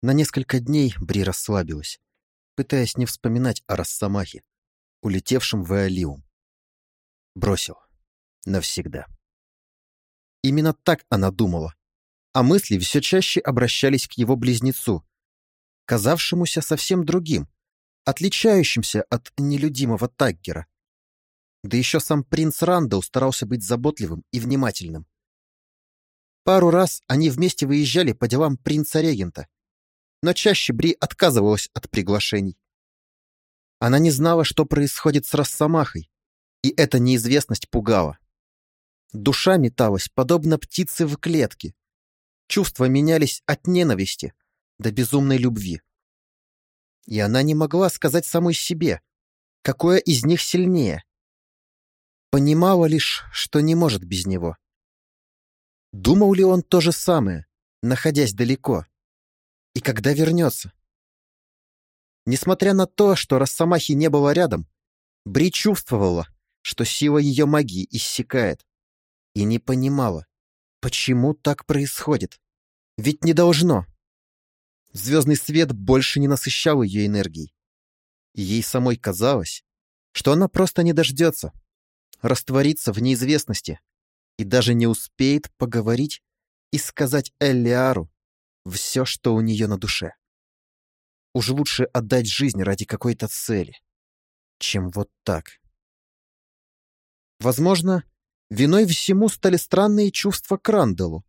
На несколько дней Бри расслабилась, пытаясь не вспоминать о Росомахе, улетевшем в Эолиум. Бросил. Навсегда. Именно так она думала, а мысли все чаще обращались к его близнецу, казавшемуся совсем другим, отличающимся от нелюдимого Таггера. Да еще сам принц Рандall старался быть заботливым и внимательным. Пару раз они вместе выезжали по делам принца-регента, но чаще Бри отказывалась от приглашений. Она не знала, что происходит с Росомахой, и эта неизвестность пугала. Душа металась, подобно птице в клетке. Чувства менялись от ненависти до безумной любви. И она не могла сказать самой себе, какое из них сильнее. Понимала лишь, что не может без него. Думал ли он то же самое, находясь далеко? И когда вернется? Несмотря на то, что Росомахи не было рядом, Бри чувствовала, что сила ее магии иссякает, и не понимала, почему так происходит. Ведь не должно. Звездный свет больше не насыщал ее энергией. И ей самой казалось, что она просто не дождется, растворится в неизвестности и даже не успеет поговорить и сказать Эллиару все, что у нее на душе. Уж лучше отдать жизнь ради какой-то цели, чем вот так. Возможно, виной всему стали странные чувства к Ранделу.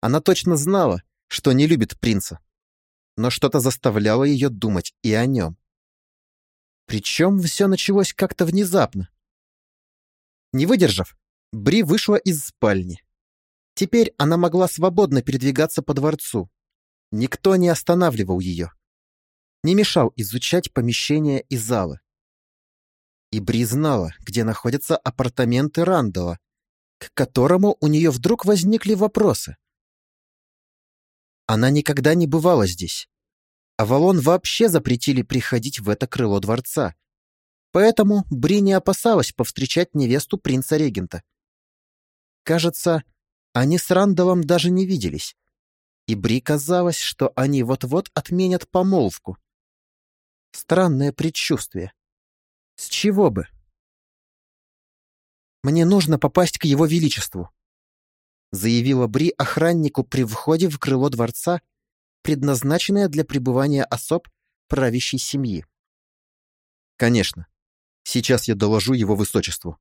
Она точно знала, что не любит принца, но что-то заставляло ее думать и о нем. Причем все началось как-то внезапно. Не выдержав, Бри вышла из спальни. Теперь она могла свободно передвигаться по дворцу. Никто не останавливал ее. Не мешал изучать помещения и залы. И Бри знала, где находятся апартаменты Рандала, к которому у нее вдруг возникли вопросы. Она никогда не бывала здесь. Авалон вообще запретили приходить в это крыло дворца. Поэтому Бри не опасалась повстречать невесту принца-регента. Кажется, они с Рандалом даже не виделись. И Бри казалось, что они вот-вот отменят помолвку. Странное предчувствие. С чего бы? «Мне нужно попасть к его величеству», заявила Бри охраннику при входе в крыло дворца, предназначенное для пребывания особ правящей семьи. «Конечно. Сейчас я доложу его высочеству».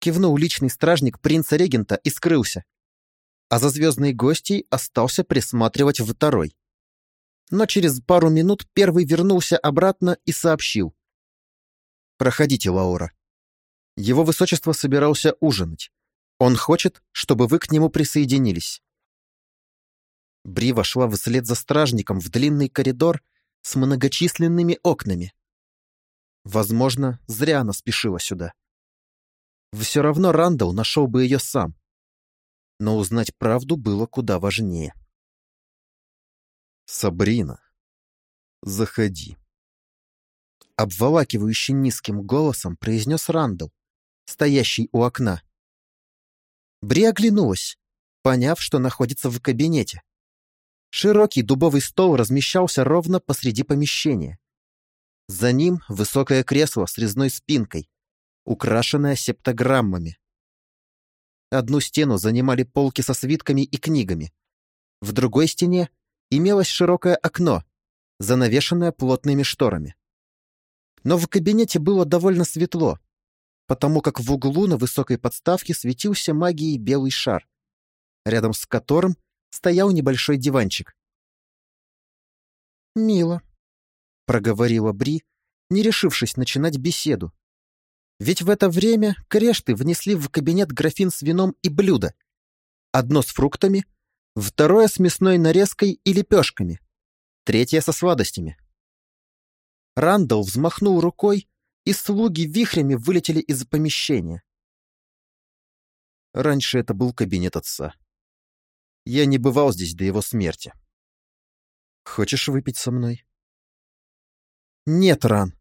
Кивнул личный стражник принца-регента и скрылся. А за звездной гостьей остался присматривать второй. Но через пару минут первый вернулся обратно и сообщил. «Проходите, Лаура. Его высочество собирался ужинать. Он хочет, чтобы вы к нему присоединились». Бри вошла вслед за стражником в длинный коридор с многочисленными окнами. Возможно, зря она спешила сюда. Все равно Рандall нашел бы ее сам. Но узнать правду было куда важнее. «Сабрина, заходи», — обволакивающий низким голосом произнес Рандall, стоящий у окна. Бри оглянулась, поняв, что находится в кабинете. Широкий дубовый стол размещался ровно посреди помещения. За ним высокое кресло с резной спинкой, украшенное септограммами. Одну стену занимали полки со свитками и книгами. В другой стене имелось широкое окно, занавешенное плотными шторами. Но в кабинете было довольно светло, потому как в углу на высокой подставке светился магией белый шар, рядом с которым стоял небольшой диванчик. «Мило», — проговорила Бри, не решившись начинать беседу. Ведь в это время крешты внесли в кабинет графин с вином и блюдо. Одно с фруктами, второе с мясной нарезкой и лепешками, третье со сладостями. Рандall взмахнул рукой, и слуги вихрями вылетели из помещения. Раньше это был кабинет отца. Я не бывал здесь до его смерти. Хочешь выпить со мной? Нет, Ран.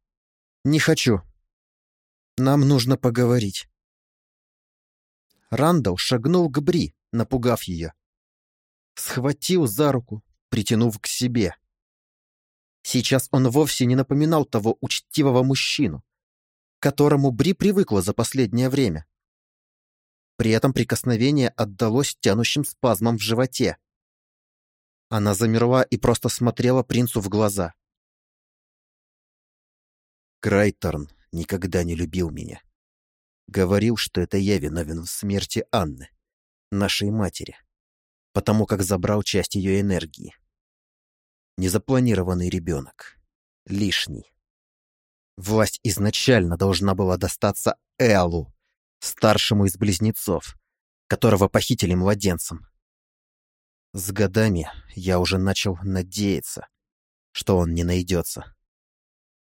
Не хочу. Нам нужно поговорить. Рандall шагнул к Бри, напугав ее. Схватил за руку, притянув к себе. Сейчас он вовсе не напоминал того учтивого мужчину, к которому Бри привыкла за последнее время. При этом прикосновение отдалось тянущим спазмом в животе. Она замерла и просто смотрела принцу в глаза. Крайторн никогда не любил меня. Говорил, что это я виновен в смерти Анны, нашей матери, потому как забрал часть ее энергии. Незапланированный ребенок. Лишний. Власть изначально должна была достаться Эллу, старшему из близнецов, которого похитили младенцем. С годами я уже начал надеяться, что он не найдется.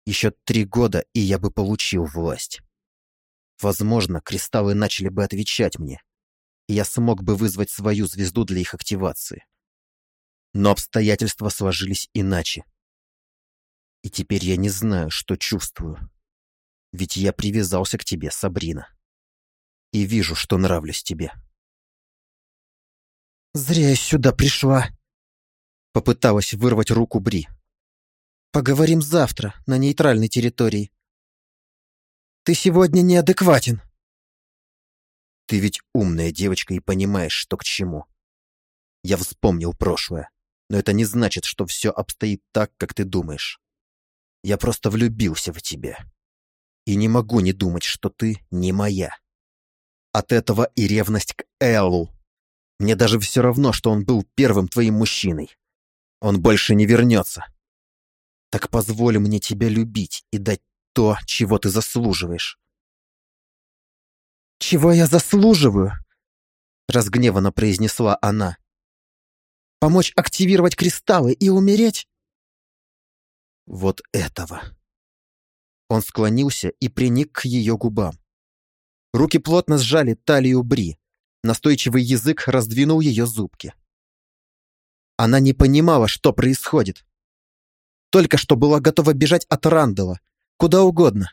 Еще три года, и я бы получил власть. Возможно, кристаллы начали бы отвечать мне, и я смог бы вызвать свою звезду для их активации. Но обстоятельства сложились иначе. И теперь я не знаю, что чувствую. Ведь я привязался к тебе, Сабрина. И вижу, что нравлюсь тебе. «Зря я сюда пришла», — попыталась вырвать руку Бри. «Поговорим завтра, на нейтральной территории. Ты сегодня неадекватен». «Ты ведь умная девочка и понимаешь, что к чему. Я вспомнил прошлое, но это не значит, что все обстоит так, как ты думаешь. Я просто влюбился в тебя. И не могу не думать, что ты не моя. От этого и ревность к Эллу. Мне даже все равно, что он был первым твоим мужчиной. Он больше не вернется. Так позволь мне тебя любить и дать то, чего ты заслуживаешь. «Чего я заслуживаю?» — разгневанно произнесла она. «Помочь активировать кристаллы и умереть?» Вот этого. Он склонился и приник к ее губам. Руки плотно сжали талию Бри. Настойчивый язык раздвинул ее зубки. Она не понимала, что происходит. Только что была готова бежать от Рандала, куда угодно,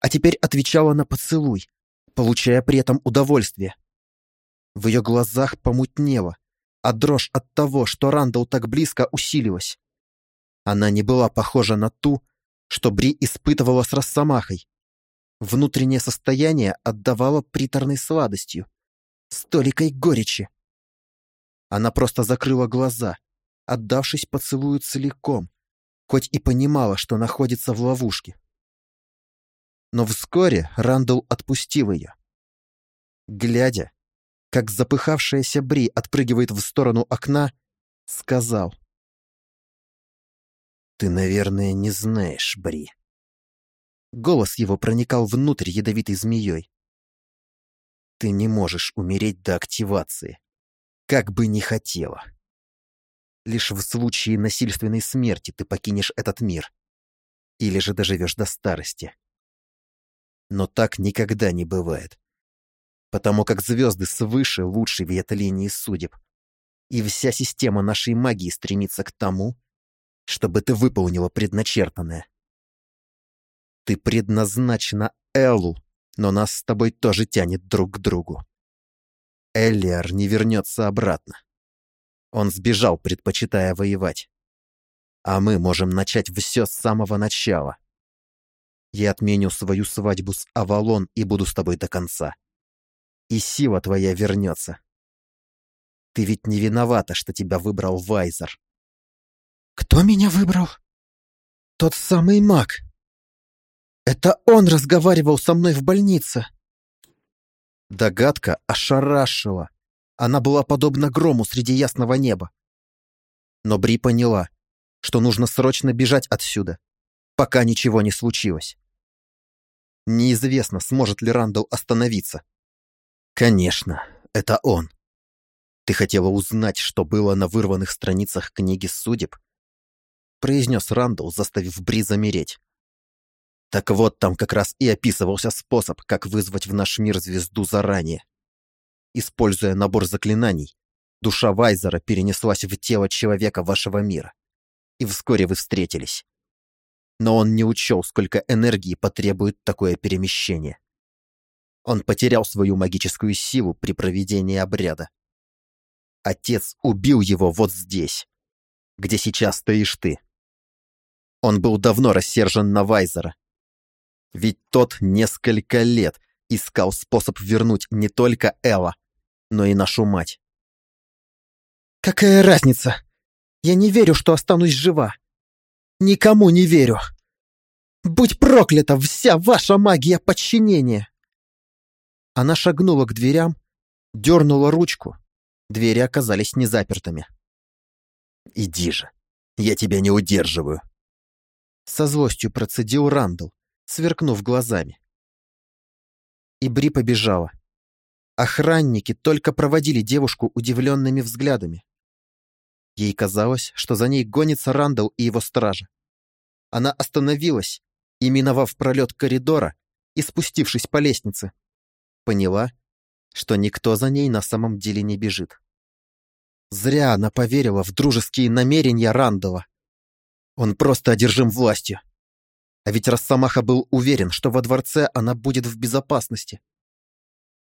а теперь отвечала на поцелуй, получая при этом удовольствие. В ее глазах помутнело, а дрожь от того, что Рандал так близко усилилась. Она не была похожа на ту, что Бри испытывала с Росомахой. Внутреннее состояние отдавало приторной сладостью, столикой горечи. Она просто закрыла глаза, отдавшись поцелую целиком, хоть и понимала, что находится в ловушке. Но вскоре Рандall отпустил ее. Глядя, как запыхавшаяся Бри отпрыгивает в сторону окна, сказал. «Ты, наверное, не знаешь, Бри». Голос его проникал внутрь ядовитой змеей. «Ты не можешь умереть до активации, как бы ни хотела. Лишь в случае насильственной смерти ты покинешь этот мир. Или же доживешь до старости. Но так никогда не бывает. Потому как звезды свыше лучшей ветлинии судеб. И вся система нашей магии стремится к тому, чтобы ты выполнила предначертанное. Ты предназначена Эллу, но нас с тобой тоже тянет друг к другу. Эллиар не вернется обратно. Он сбежал, предпочитая воевать. А мы можем начать все с самого начала. Я отменю свою свадьбу с Авалон и буду с тобой до конца. И сила твоя вернется. Ты ведь не виновата, что тебя выбрал Вайзер. Кто меня выбрал? Тот самый маг. Это он разговаривал со мной в больнице. Догадка ошарашила. Она была подобна грому среди ясного неба. Но Бри поняла, что нужно срочно бежать отсюда, пока ничего не случилось. Неизвестно, сможет ли Рандall остановиться. Конечно, это он. Ты хотела узнать, что было на вырванных страницах книги судеб? произнес Рандall, заставив Бри замереть. Так вот, там как раз и описывался способ, как вызвать в наш мир звезду заранее. Используя набор заклинаний, душа Вайзера перенеслась в тело человека вашего мира. И вскоре вы встретились. Но он не учел, сколько энергии потребует такое перемещение. Он потерял свою магическую силу при проведении обряда. Отец убил его вот здесь, где сейчас стоишь ты. Он был давно рассержен на Вайзера. Ведь тот несколько лет искал способ вернуть не только Элла, но и нашу мать. «Какая разница? Я не верю, что останусь жива. Никому не верю. Будь проклята вся ваша магия подчинения!» Она шагнула к дверям, дернула ручку. Двери оказались незапертыми. «Иди же, я тебя не удерживаю!» Со злостью процедил Рандall, сверкнув глазами. И Бри побежала. Охранники только проводили девушку удивленными взглядами. Ей казалось, что за ней гонится Рандall и его стража. Она остановилась и, миновав пролет коридора и спустившись по лестнице, поняла, что никто за ней на самом деле не бежит. Зря она поверила в дружеские намерения Рандала. Он просто одержим властью. А ведь Росомаха был уверен, что во дворце она будет в безопасности.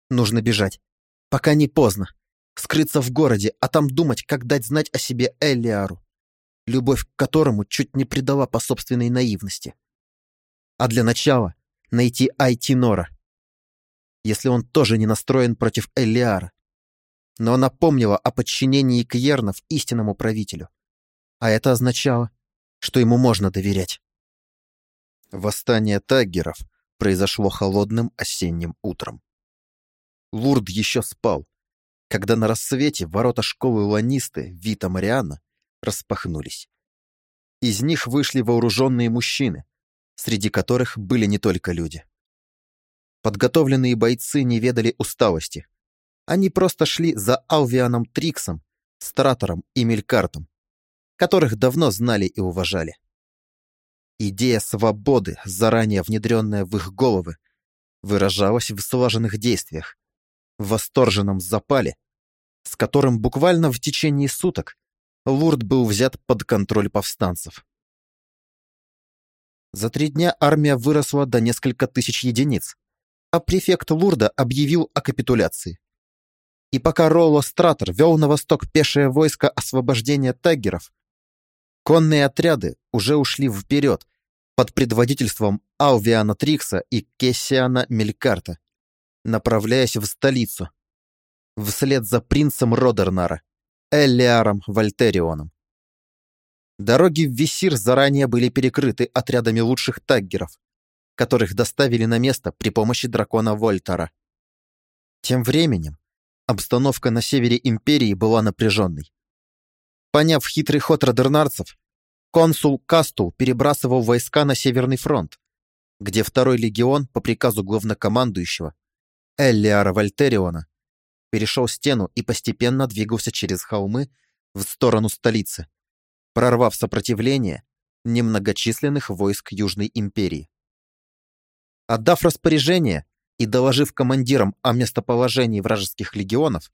Нужно бежать, пока не поздно. Скрыться в городе, а там думать, как дать знать о себе Элиару, любовь к которому чуть не предала по собственной наивности. А для начала найти Айтинора, если он тоже не настроен против Элиара. Но она помнила о подчинении Кьернов истинному правителю. А это означало, что ему можно доверять. Восстание таггеров произошло холодным осенним утром. Лурд еще спал, когда на рассвете ворота школы Ланисты Вита Мариана распахнулись. Из них вышли вооруженные мужчины, среди которых были не только люди. Подготовленные бойцы не ведали усталости. Они просто шли за Алвианом Триксом, Стратором и Мелькартом, которых давно знали и уважали. Идея свободы, заранее внедренная в их головы, выражалась в слаженных действиях, в восторженном запале, с которым буквально в течение суток Лурд был взят под контроль повстанцев. За три дня армия выросла до несколько тысяч единиц, а префект Лурда объявил о капитуляции. И пока Ролло Стратор вел на восток пешее войско освобождения таггеров, Конные отряды уже ушли вперед под предводительством Алвиана Трикса и Кессиана Мелькарта, направляясь в столицу, вслед за принцем Родернара, Эллиаром Вольтерионом. Дороги в Висир заранее были перекрыты отрядами лучших таггеров, которых доставили на место при помощи дракона Вольтера. Тем временем обстановка на севере Империи была напряженной. Поняв хитрый ход родернарцев, консул Кастул перебрасывал войска на Северный фронт, где второй легион по приказу главнокомандующего Эллиара Вольтериона перешел стену и постепенно двигался через холмы в сторону столицы, прорвав сопротивление немногочисленных войск Южной империи. Отдав распоряжение и доложив командирам о местоположении вражеских легионов,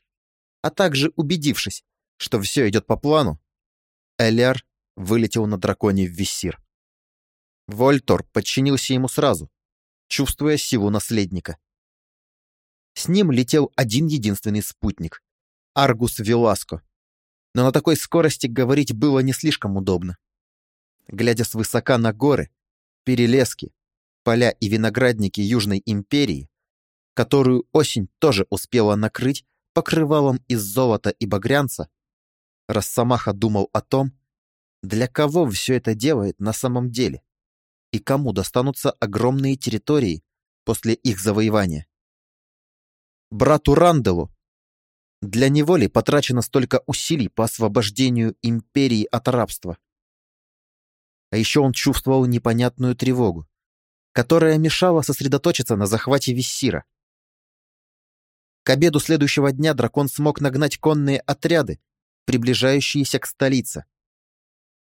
а также убедившись, что все идет по плану, Элиар вылетел на драконе в Виссир. Вольтор подчинился ему сразу, чувствуя силу наследника. С ним летел один единственный спутник — Аргус Веласко. Но на такой скорости говорить было не слишком удобно. Глядя свысока на горы, перелески, поля и виноградники Южной империи, которую осень тоже успела накрыть покрывалом из золота и багрянца, Росомаха думал о том, для кого все это делает на самом деле и кому достанутся огромные территории после их завоевания. Брату Ранделу для него ли потрачено столько усилий по освобождению империи от рабства? А еще он чувствовал непонятную тревогу, которая мешала сосредоточиться на захвате Виссира. К обеду следующего дня дракон смог нагнать конные отряды приближающиеся к столице.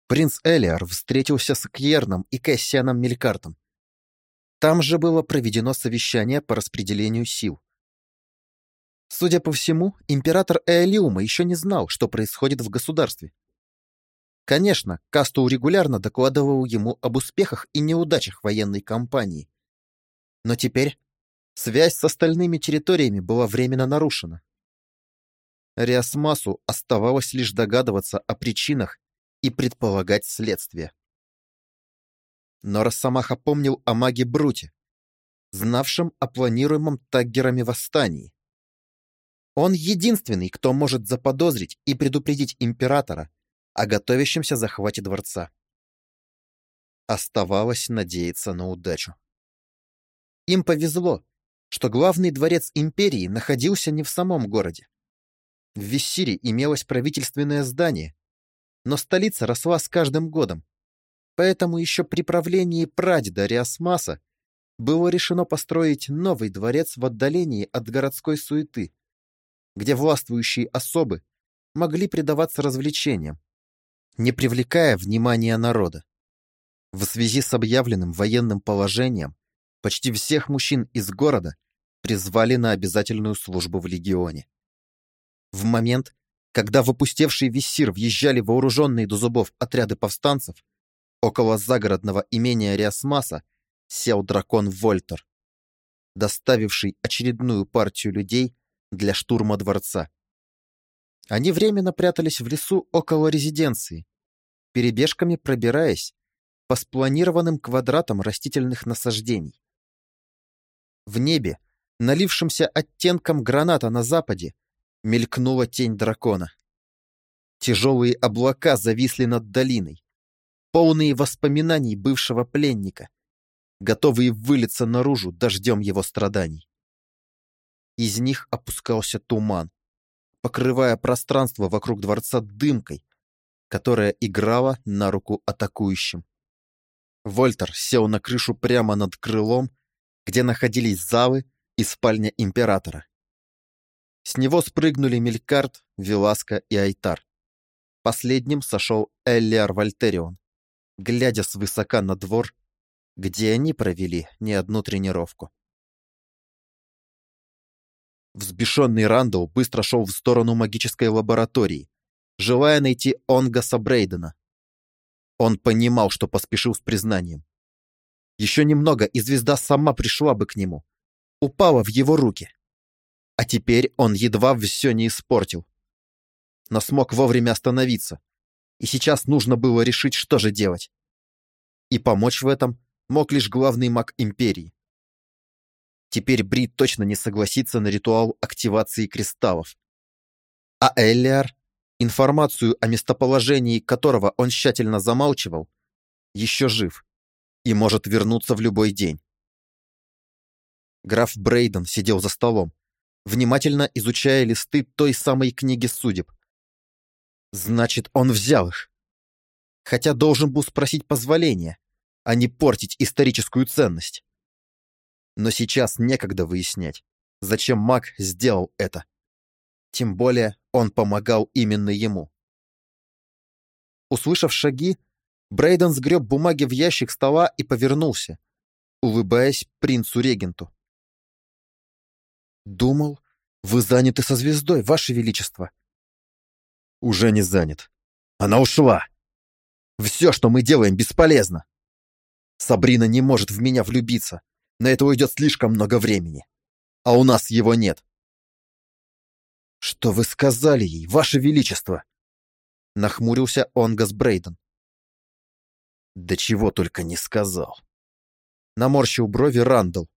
Принц Элиар встретился с Кьерном и Кэссианом Мелькартом. Там же было проведено совещание по распределению сил. Судя по всему, император Эолиума еще не знал, что происходит в государстве. Конечно, Кастул регулярно докладывал ему об успехах и неудачах военной кампании. Но теперь связь с остальными территориями была временно нарушена. Риасмасу оставалось лишь догадываться о причинах и предполагать следствие. Но Росомаха помнил о маге Бруте, знавшем о планируемом таггерами восстании. Он единственный, кто может заподозрить и предупредить императора о готовящемся захвате дворца. Оставалось надеяться на удачу. Им повезло, что главный дворец империи находился не в самом городе. В Виссире имелось правительственное здание, но столица росла с каждым годом, поэтому еще при правлении прадеда Риасмаса было решено построить новый дворец в отдалении от городской суеты, где властвующие особы могли предаваться развлечениям, не привлекая внимания народа. В связи с объявленным военным положением почти всех мужчин из города призвали на обязательную службу в легионе. В момент, когда в опустевший Виссир въезжали вооруженные до зубов отряды повстанцев, около загородного имения Риасмаса сел дракон Вольтер, доставивший очередную партию людей для штурма дворца. Они временно прятались в лесу около резиденции, перебежками пробираясь по спланированным квадратам растительных насаждений. В небе, налившемся оттенком граната на западе, мелькнула тень дракона. Тяжелые облака зависли над долиной, полные воспоминаний бывшего пленника, готовые вылиться наружу дождем его страданий. Из них опускался туман, покрывая пространство вокруг дворца дымкой, которая играла на руку атакующим. Вольтер сел на крышу прямо над крылом, где находились залы и спальня императора. С него спрыгнули Мелькарт, Веласка и Айтар. Последним сошел Эллиар Вольтерион, глядя свысока на двор, где они провели не одну тренировку. Взбешенный Рандall быстро шел в сторону магической лаборатории, желая найти Онгаса Брейдена. Он понимал, что поспешил с признанием. Еще немного, и звезда сама пришла бы к нему. Упала в его руки. А теперь он едва все не испортил. Но смог вовремя остановиться. И сейчас нужно было решить, что же делать. И помочь в этом мог лишь главный маг Империи. Теперь Брит точно не согласится на ритуал активации кристаллов. А Эллиар, информацию о местоположении которого он тщательно замалчивал, еще жив и может вернуться в любой день. Граф Брейден сидел за столом, внимательно изучая листы той самой книги судеб. Значит, он взял их. Хотя должен был спросить позволения, а не портить историческую ценность. Но сейчас некогда выяснять, зачем маг сделал это. Тем более он помогал именно ему. Услышав шаги, Брейден сгреб бумаги в ящик стола и повернулся, улыбаясь принцу-регенту. «Думал, вы заняты со звездой, ваше величество». «Уже не занят. Она ушла. Все, что мы делаем, бесполезно. Сабрина не может в меня влюбиться. На это уйдет слишком много времени. А у нас его нет. «Что вы сказали ей, ваше величество?» Нахмурился Онгас Брейден. «Да чего только не сказал». Наморщил брови Рандall.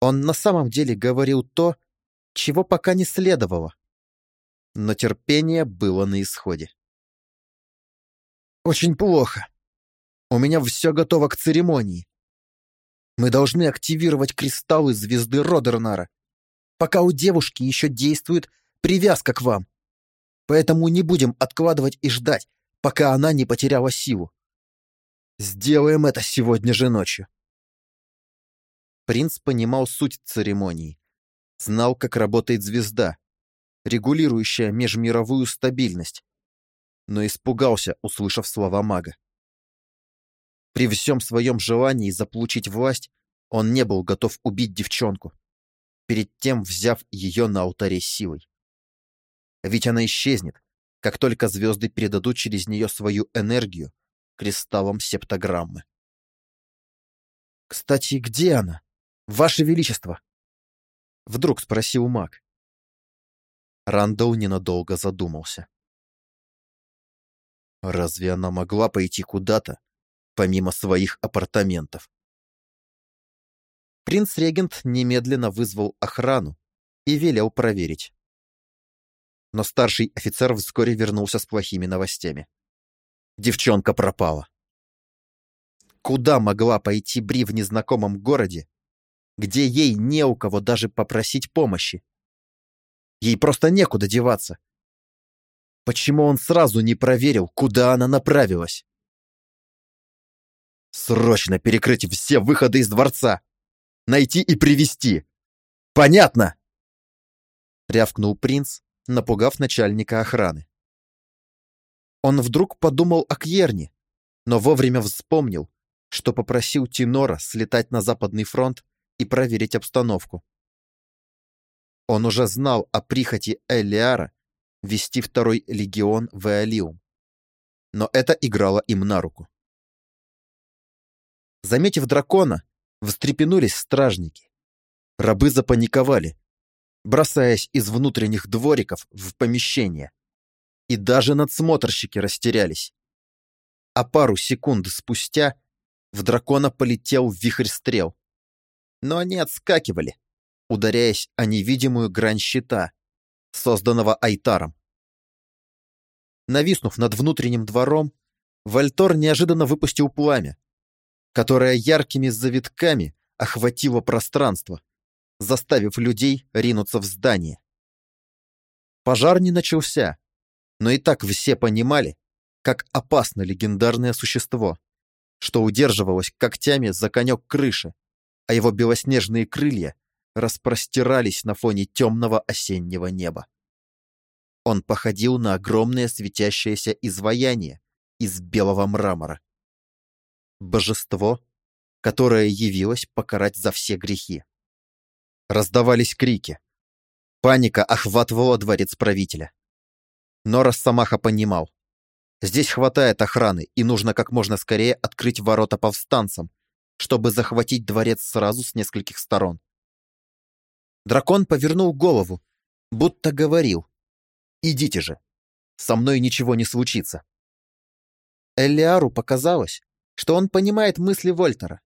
Он на самом деле говорил то, чего пока не следовало. Но терпение было на исходе. «Очень плохо. У меня все готово к церемонии. Мы должны активировать кристаллы звезды Родернара, пока у девушки еще действует привязка к вам. Поэтому не будем откладывать и ждать, пока она не потеряла силу. Сделаем это сегодня же ночью. Принц понимал суть церемонии, знал, как работает звезда, регулирующая межмировую стабильность, но испугался, услышав слова мага. При всем своем желании заполучить власть, он не был готов убить девчонку, перед тем взяв ее на алтаре силой. Ведь она исчезнет, как только звезды передадут через нее свою энергию кристаллам септограммы. «Кстати, где она? Ваше Величество?» Вдруг спросил маг. Рандall ненадолго задумался. Разве она могла пойти куда-то, помимо своих апартаментов? Принц-регент немедленно вызвал охрану и велел проверить. Но старший офицер вскоре вернулся с плохими новостями. Девчонка пропала. Куда могла пойти Бри в незнакомом городе, где ей не у кого даже попросить помощи? Ей просто некуда деваться. Почему он сразу не проверил, куда она направилась? Срочно перекрыть все выходы из дворца! Найти и привести! Понятно! Рявкнул принц, напугав начальника охраны. Он вдруг подумал о Кьерне, но вовремя вспомнил, что попросил Тинора слетать на Западный фронт и проверить обстановку. Он уже знал о прихоти Элиара вести второй легион в Эолиум, но это играло им на руку. Заметив дракона, встрепенулись стражники. Рабы запаниковали, бросаясь из внутренних двориков в помещение. И даже надсмотрщики растерялись. А пару секунд спустя в дракона полетел вихрь стрел. Но они отскакивали, ударяясь о невидимую грань щита, созданного Айтаром. Нависнув над внутренним двором, Вальтор неожиданно выпустил пламя, которое яркими завитками охватило пространство, заставив людей ринуться в здание. Пожар не начался, но и так все понимали, как опасно легендарное существо, что удерживалось когтями за конек крыши, а его белоснежные крылья распростирались на фоне темного осеннего неба. Он походил на огромное светящееся изваяние из белого мрамора. Божество, которое явилось покарать за все грехи. Раздавались крики. Паника охватывала дворец правителя. Но Росомаха понимал. Здесь хватает охраны, и нужно как можно скорее открыть ворота повстанцам, чтобы захватить дворец сразу с нескольких сторон. Дракон повернул голову, будто говорил. «Идите же, со мной ничего не случится». Элиару показалось, что он понимает мысли Вольтера.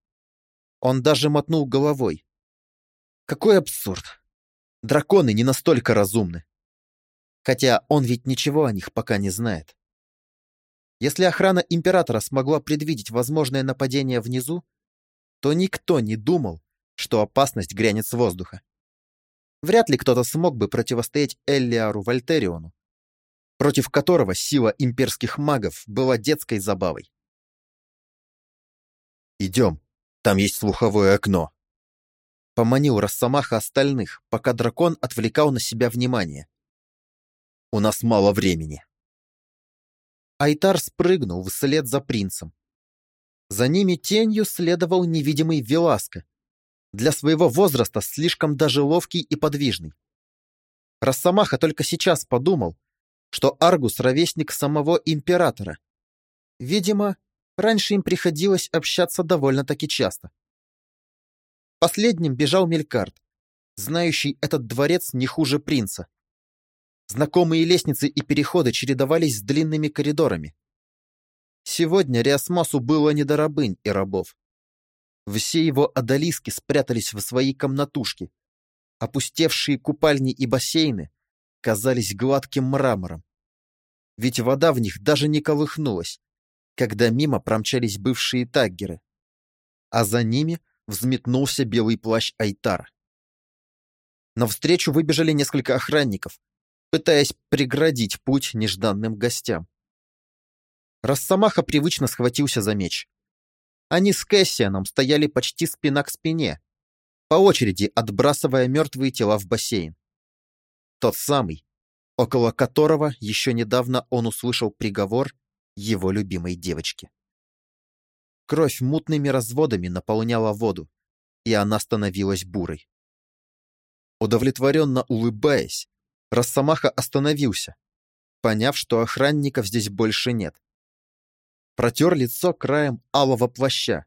Он даже мотнул головой, какой абсурд. Драконы не настолько разумны. Хотя он ведь ничего о них пока не знает. Если охрана Императора смогла предвидеть возможное нападение внизу, то никто не думал, что опасность грянет с воздуха. Вряд ли кто-то смог бы противостоять Эллиару Вольтериону, против которого сила имперских магов была детской забавой. «Идем, там есть слуховое окно», Поманил Росомаха остальных, пока дракон отвлекал на себя внимание. «У нас мало времени». Айтар спрыгнул вслед за принцем. За ними тенью следовал невидимый Веласко, для своего возраста слишком даже ловкий и подвижный. Росомаха только сейчас подумал, что Аргус — ровесник самого императора. Видимо, раньше им приходилось общаться довольно-таки часто. Последним бежал Мелькарт, знающий этот дворец не хуже принца. Знакомые лестницы и переходы чередовались с длинными коридорами. Сегодня Риасмасу было не до рабынь и рабов. Все его одолиски спрятались в свои комнатушки. Опустевшие купальни и бассейны казались гладким мрамором. Ведь вода в них даже не колыхнулась, когда мимо промчались бывшие таггеры. А за ними взметнулся белый плащ Айтар. Навстречу выбежали несколько охранников, пытаясь преградить путь нежданным гостям. Росомаха привычно схватился за меч. Они с Кэссианом стояли почти спина к спине, по очереди отбрасывая мертвые тела в бассейн. Тот самый, около которого еще недавно он услышал приговор его любимой девочки. Кровь мутными разводами наполняла воду, и она становилась бурой. Удовлетворенно улыбаясь, Росомаха остановился, поняв, что охранников здесь больше нет. Протер лицо краем алого плаща.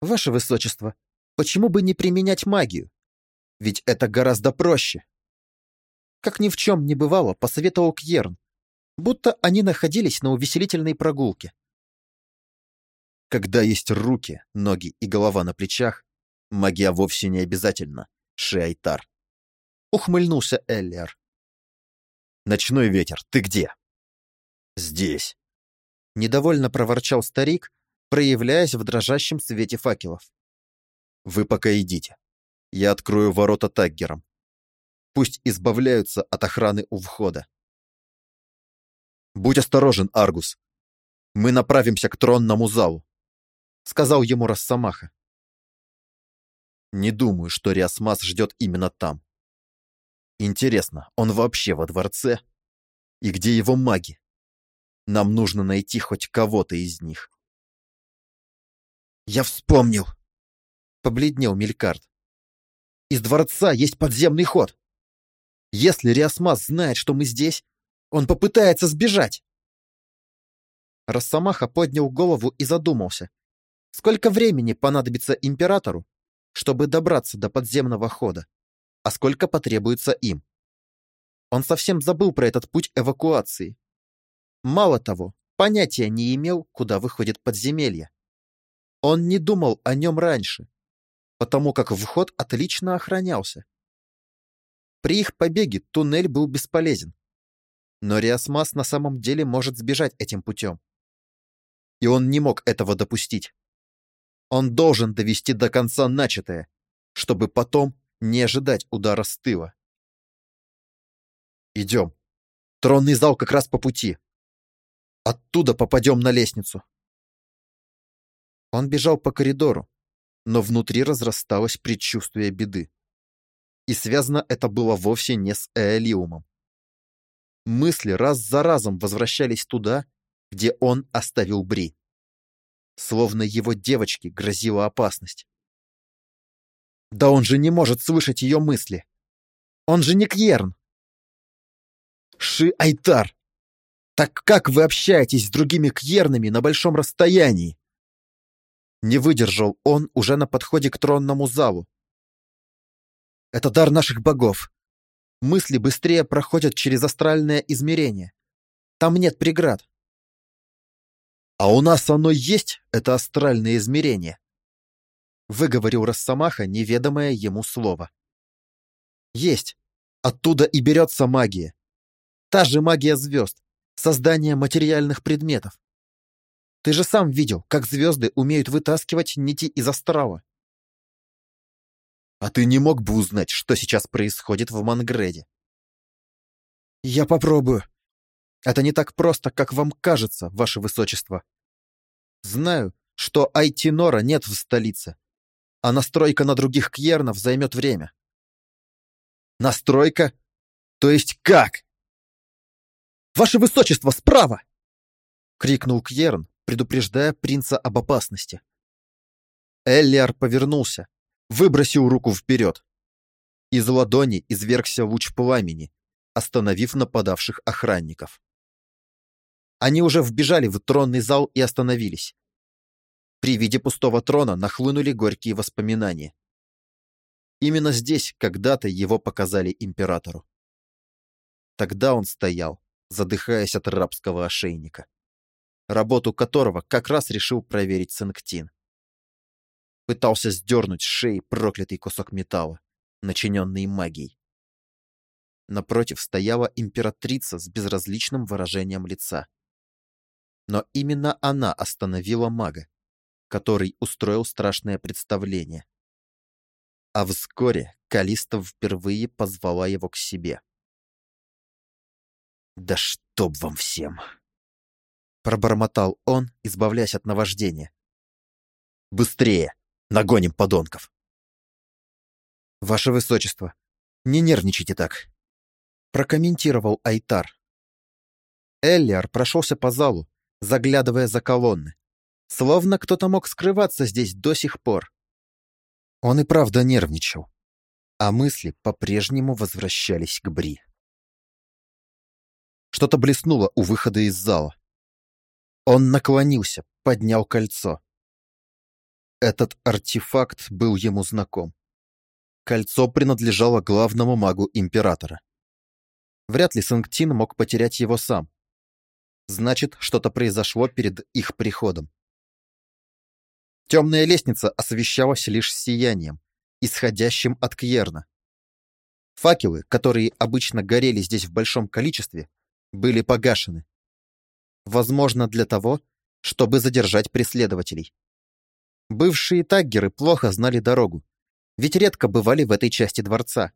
«Ваше Высочество, почему бы не применять магию? Ведь это гораздо проще!» Как ни в чем не бывало, посоветовал Кьерн, будто они находились на увеселительной прогулке. Когда есть руки, ноги и голова на плечах, магия вовсе не обязательно, Шиайтар. Ухмыльнулся Эллиар. «Ночной ветер, ты где?» «Здесь», — недовольно проворчал старик, проявляясь в дрожащем свете факелов. «Вы пока идите. Я открою ворота таггером. Пусть избавляются от охраны у входа. Будь осторожен, Аргус. Мы направимся к тронному залу», — сказал ему Росомаха. «Не думаю, что Риасмас ждет именно там. Интересно, он вообще во дворце? И где его маги? Нам нужно найти хоть кого-то из них». «Я вспомнил!» — побледнел Мелькарт. «Из дворца есть подземный ход. Если Риасмас знает, что мы здесь, он попытается сбежать!» Росомаха поднял голову и задумался. Сколько времени понадобится императору, чтобы добраться до подземного хода, а сколько потребуется им? Он совсем забыл про этот путь эвакуации. Мало того, понятия не имел, куда выходит подземелье. Он не думал о нем раньше, потому как вход отлично охранялся. При их побеге туннель был бесполезен. Но Риасмас на самом деле может сбежать этим путем. И он не мог этого допустить. Он должен довести до конца начатое, чтобы потом не ожидать удара с тыла. Идем. Тронный зал как раз по пути. Оттуда попадем на лестницу. Он бежал по коридору, но внутри разрасталось предчувствие беды. И связано это было вовсе не с Эолиумом. Мысли раз за разом возвращались туда, где он оставил Бри. Словно его девочке грозила опасность. Да он же не может слышать ее мысли. Он же не Кьерн. Ши-Айтар! Так как вы общаетесь с другими Кьернами на большом расстоянии? Не выдержал он уже на подходе к тронному залу. Это дар наших богов. Мысли быстрее проходят через астральное измерение. Там нет преград. А у нас оно есть, это астральное измерение. Выговорил Росомаха неведомое ему слово. Есть. Оттуда и берется магия. Та же магия звезд. Создание материальных предметов. Ты же сам видел, как звезды умеют вытаскивать нити из астрала. А ты не мог бы узнать, что сейчас происходит в Мангреде? Я попробую. Это не так просто, как вам кажется, ваше высочество. Знаю, что Айтинора нет в столице, а настройка на других кьернов займет время. Настройка? То есть как? Ваше высочество, справа! Крикнул Кьерн, предупреждая принца об опасности. Эллиар повернулся, выбросил руку вперед. Из ладони извергся луч пламени, остановив нападавших охранников. Они уже вбежали в тронный зал и остановились. При виде пустого трона нахлынули горькие воспоминания. Именно здесь когда-то его показали императору. Тогда он стоял, задыхаясь от рабского ошейника работу которого как раз решил проверить Санктин. Пытался сдернуть с шеи проклятый кусок металла, начиненный магией. Напротив стояла императрица с безразличным выражением лица. Но именно она остановила мага, который устроил страшное представление. А вскоре Калиста впервые позвала его к себе. «Да чтоб вам всем!» Пробормотал он, избавляясь от наваждения. «Быстрее! Нагоним подонков!» «Ваше Высочество, не нервничайте так!» Прокомментировал Айтар. Эллиар прошелся по залу, заглядывая за колонны. Словно кто-то мог скрываться здесь до сих пор. Он и правда нервничал, а мысли по-прежнему возвращались к Бри. Что-то блеснуло у выхода из зала. Он наклонился, поднял кольцо. Этот артефакт был ему знаком. Кольцо принадлежало главному магу Императора. Вряд ли Санктин мог потерять его сам, Значит, что-то произошло перед их приходом. Темная лестница освещалась лишь сиянием, исходящим от Кьерна. Факелы, которые обычно горели здесь в большом количестве, были погашены. Возможно, для того, чтобы задержать преследователей. Бывшие таггеры плохо знали дорогу, ведь редко бывали в этой части дворца.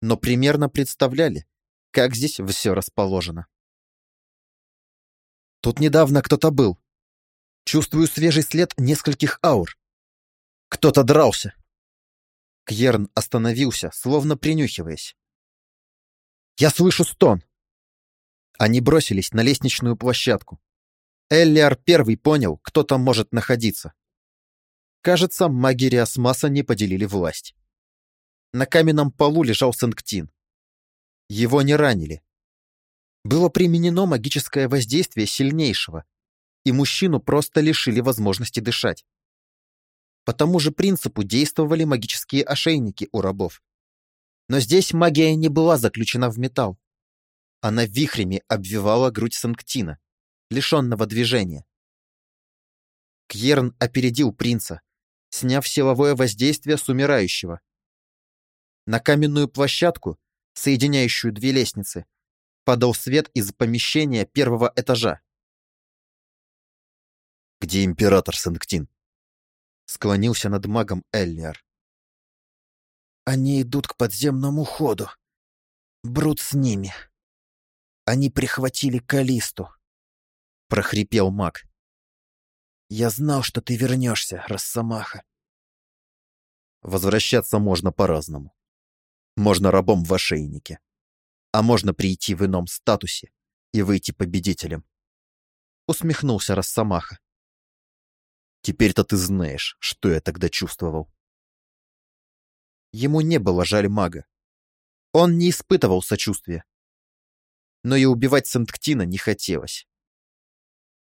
Но примерно представляли, как здесь все расположено. Тут недавно кто-то был. Чувствую свежий след нескольких аур. Кто-то дрался. Кьерн остановился, словно принюхиваясь. Я слышу стон. Они бросились на лестничную площадку. Эллиар первый понял, кто там может находиться. Кажется, маги Риасмаса не поделили власть. На каменном полу лежал Сенктин. Его не ранили. Было применено магическое воздействие сильнейшего, и мужчину просто лишили возможности дышать. По тому же принципу действовали магические ошейники у рабов. Но здесь магия не была заключена в металл. Она вихрями обвивала грудь Санктина, лишенного движения. Кьерн опередил принца, сняв силовое воздействие с умирающего. На каменную площадку, соединяющую две лестницы, падал свет из помещения первого этажа. «Где император Санктин?» Склонился над магом Эллиар. «Они идут к подземному ходу. Брут с ними. Они прихватили Калисту», — прохрипел маг. Я знал, что ты вернешься, Росомаха. Возвращаться можно по-разному. Можно рабом в ошейнике. А можно прийти в ином статусе и выйти победителем. Усмехнулся Росомаха. Теперь-то ты знаешь, что я тогда чувствовал. Ему не было жаль мага. Он не испытывал сочувствия. Но и убивать Сент-Ктина не хотелось.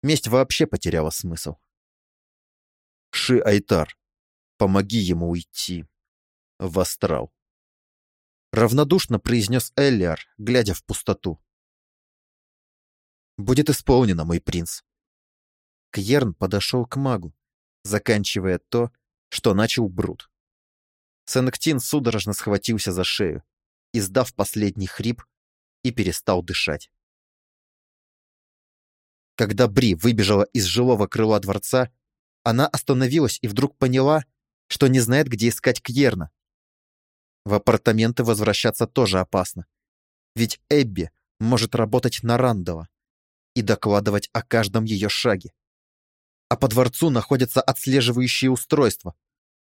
Месть вообще потеряла смысл. Ши-Айтар, помоги ему уйти в астрал. Равнодушно произнес Эллиар, глядя в пустоту. «Будет исполнено, мой принц». Кьерн подошел к магу, заканчивая то, что начал Брут. Сенктин судорожно схватился за шею, издав последний хрип, и перестал дышать. Когда Бри выбежала из жилого крыла дворца, она остановилась и вдруг поняла, что не знает, где искать Кьерна. В апартаменты возвращаться тоже опасно. Ведь Эбби может работать на Рандова и докладывать о каждом ее шаге. А по дворцу находятся отслеживающие устройства,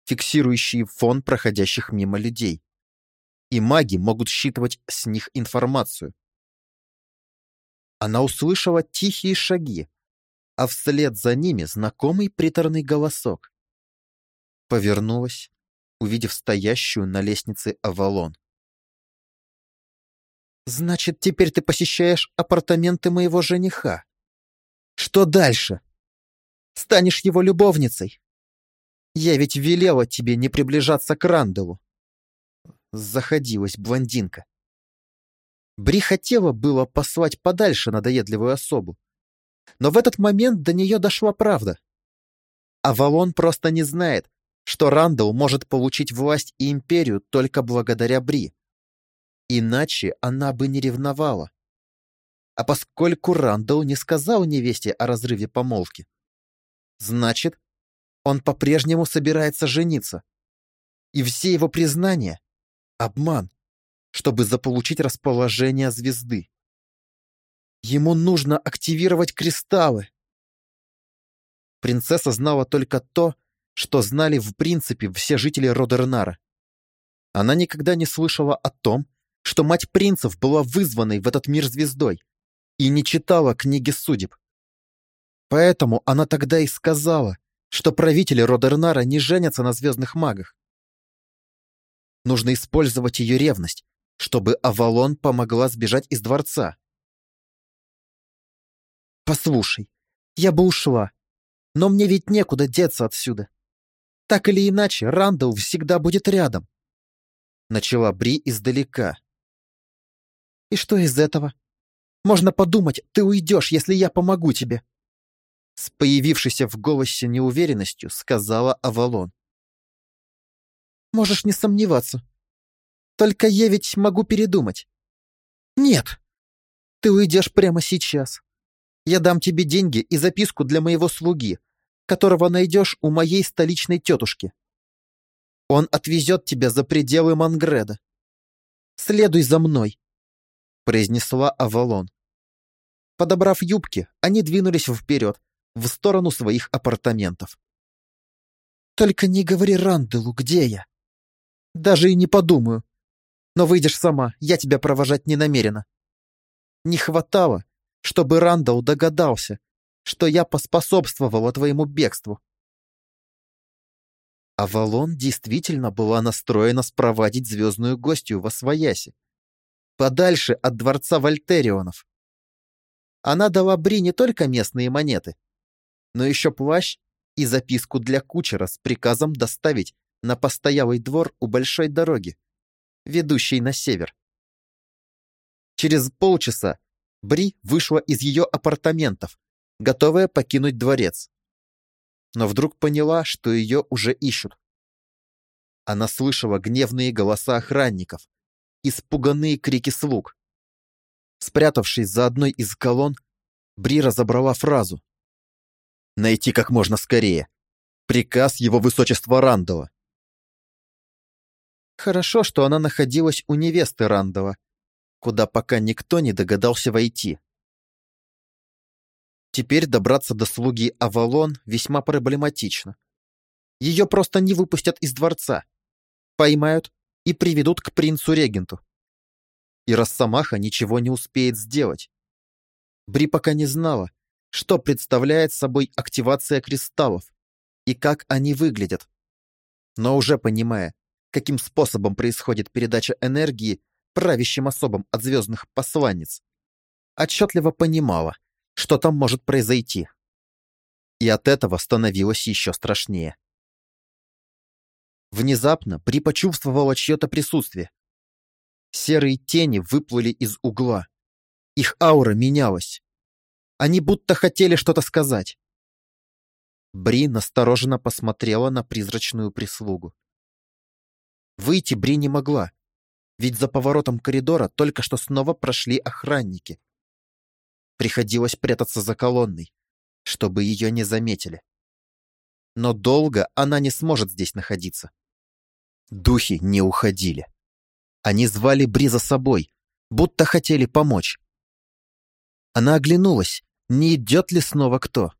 фиксирующие фон проходящих мимо людей. И маги могут считывать с них информацию. Она услышала тихие шаги, а вслед за ними знакомый приторный голосок. Повернулась, увидев стоящую на лестнице Авалон. «Значит, теперь ты посещаешь апартаменты моего жениха. Что дальше? Станешь его любовницей? Я ведь велела тебе не приближаться к Ранделу». Заходилась блондинка. Бри хотела было послать подальше надоедливую особу, но в этот момент до нее дошла правда. Авалон просто не знает, что Рандall может получить власть и империю только благодаря Бри. Иначе она бы не ревновала. А поскольку Рандall не сказал невесте о разрыве помолвки, значит, он по-прежнему собирается жениться. И все его признания — обман, чтобы заполучить расположение звезды. Ему нужно активировать кристаллы. Принцесса знала только то, что знали в принципе все жители Родернара. Она никогда не слышала о том, что мать принцев была вызванной в этот мир звездой и не читала книги судеб. Поэтому она тогда и сказала, что правители Родернара не женятся на звездных магах. Нужно использовать ее ревность, чтобы Авалон помогла сбежать из дворца. Послушай, я бы ушла, но мне ведь некуда деться отсюда. Так или иначе, Рандall всегда будет рядом. Начала Бри издалека. И что из этого? Можно подумать, ты уйдешь, если я помогу тебе. С появившейся в голосе неуверенностью сказала Авалон. Можешь не сомневаться. Только я ведь могу передумать. Нет, ты уйдешь прямо сейчас. Я дам тебе деньги и записку для моего слуги, которого найдешь у моей столичной тетушки. Он отвезет тебя за пределы Мангреда. Следуй за мной, произнесла Авалон. Подобрав юбки, они двинулись вперед, в сторону своих апартаментов. «Только не говори Ранделу, где я. Даже и не подумаю. Но выйдешь сама, я тебя провожать не намерена. Не хватало, чтобы Рандал догадался, что я поспособствовала твоему бегству. Авалон действительно была настроена спровадить звездную гостью во Свояси, подальше от дворца Вольтерионов. Она дала Бри не только местные монеты, но еще плащ и записку для кучера с приказом доставить на постоялый двор у большой дороги, ведущей на север. Через полчаса Бри вышла из ее апартаментов, готовая покинуть дворец. Но вдруг поняла, что ее уже ищут. Она слышала гневные голоса охранников, испуганные крики слуг. Спрятавшись за одной из колонн, Бри разобрала фразу. «Найти как можно скорее. Приказ его высочества Рандова». Хорошо, что она находилась у невесты Рандова, куда пока никто не догадался войти. Теперь добраться до слуги Авалон весьма проблематично. Ее просто не выпустят из дворца, поймают и приведут к принцу-регенту. И Росомаха ничего не успеет сделать. Бри пока не знала, что представляет собой активация кристаллов и как они выглядят. Но уже понимая, каким способом происходит передача энергии правящим особам от звездных посланниц, отчетливо понимала, что там может произойти. И от этого становилось еще страшнее. Внезапно Бри почувствовала чье-то присутствие. Серые тени выплыли из угла. Их аура менялась. Они будто хотели что-то сказать. Бри настороженно посмотрела на призрачную прислугу. Выйти Бри не могла, ведь за поворотом коридора только что снова прошли охранники. Приходилось прятаться за колонной, чтобы ее не заметили. Но долго она не сможет здесь находиться. Духи не уходили. Они звали Бри за собой, будто хотели помочь. Она оглянулась, не идет ли снова кто.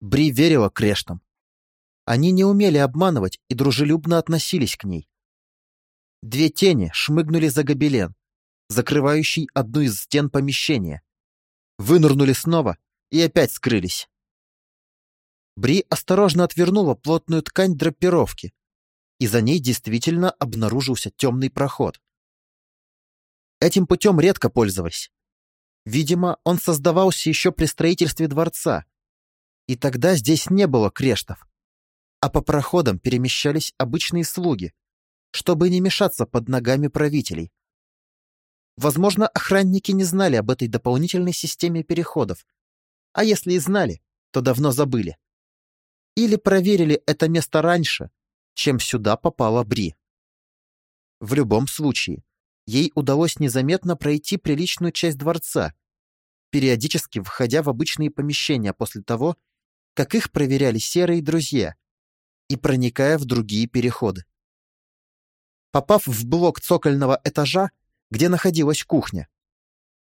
Бри верила крештам. Они не умели обманывать и дружелюбно относились к ней. Две тени шмыгнули за гобелен, закрывающий одну из стен помещения. Вынырнули снова и опять скрылись. Бри осторожно отвернула плотную ткань драпировки, и за ней действительно обнаружился темный проход. Этим путем редко пользовались. Видимо, он создавался еще при строительстве дворца, и тогда здесь не было крештов, а по проходам перемещались обычные слуги, чтобы не мешаться под ногами правителей. Возможно, охранники не знали об этой дополнительной системе переходов, а если и знали, то давно забыли. Или проверили это место раньше, чем сюда попала Бри. В любом случае, ей удалось незаметно пройти приличную часть дворца, периодически входя в обычные помещения после того, как их проверяли серые друзья, и проникая в другие переходы. Попав в блок цокольного этажа, где находилась кухня,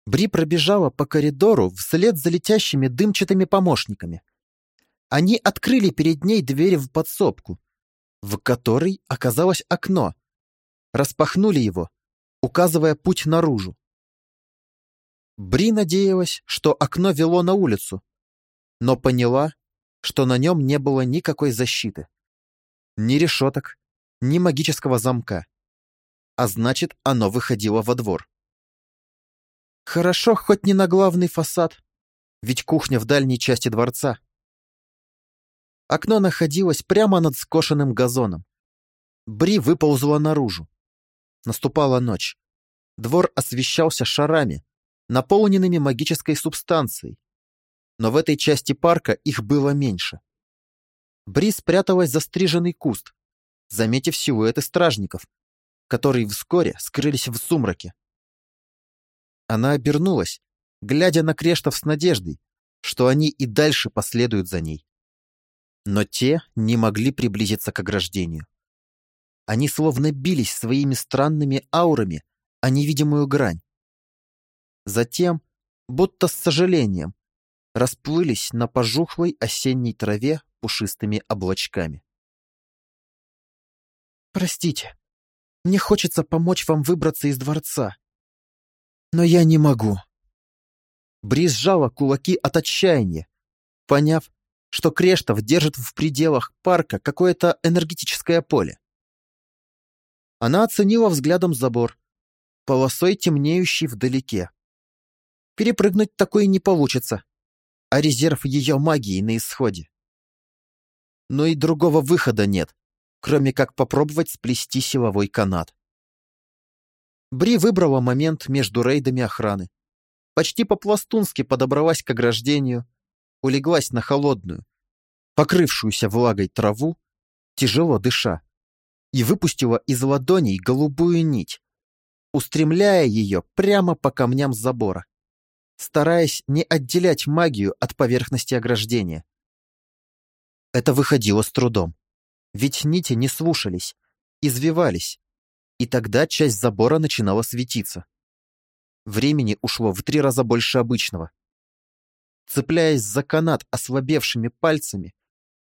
Бри пробежала по коридору вслед за летящими дымчатыми помощниками. Они открыли перед ней дверь в подсобку, в которой оказалось окно. Распахнули его, указывая путь наружу. Бри надеялась, что окно вело на улицу, но поняла, что на нем не было никакой защиты. Ни решеток, ни магического замка а значит, оно выходило во двор. Хорошо, хоть не на главный фасад, ведь кухня в дальней части дворца. Окно находилось прямо над скошенным газоном. Бри выползла наружу. Наступала ночь. Двор освещался шарами, наполненными магической субстанцией, но в этой части парка их было меньше. Бри спряталась за стриженный куст, заметив силуэты стражников, которые вскоре скрылись в сумраке. Она обернулась, глядя на Крештов с надеждой, что они и дальше последуют за ней. Но те не могли приблизиться к ограждению. Они словно бились своими странными аурами о невидимую грань. Затем, будто с сожалением, расплылись на пожухлой осенней траве пушистыми облачками. «Простите, мне хочется помочь вам выбраться из дворца. Но я не могу». Бри сжала кулаки от отчаяния, поняв, что Крештов держит в пределах парка какое-то энергетическое поле. Она оценила взглядом забор, полосой темнеющий вдалеке. Перепрыгнуть такой не получится, а резерв ее магии на исходе. Но и другого выхода нет, кроме как попробовать сплести силовой канат. Бри выбрала момент между рейдами охраны. Почти по-пластунски подобралась к ограждению, улеглась на холодную, покрывшуюся влагой траву, тяжело дыша, и выпустила из ладоней голубую нить, устремляя ее прямо по камням забора стараясь не отделять магию от поверхности ограждения. Это выходило с трудом, ведь нити не слушались, извивались, и тогда часть забора начинала светиться. Времени ушло в три раза больше обычного. Цепляясь за канат ослабевшими пальцами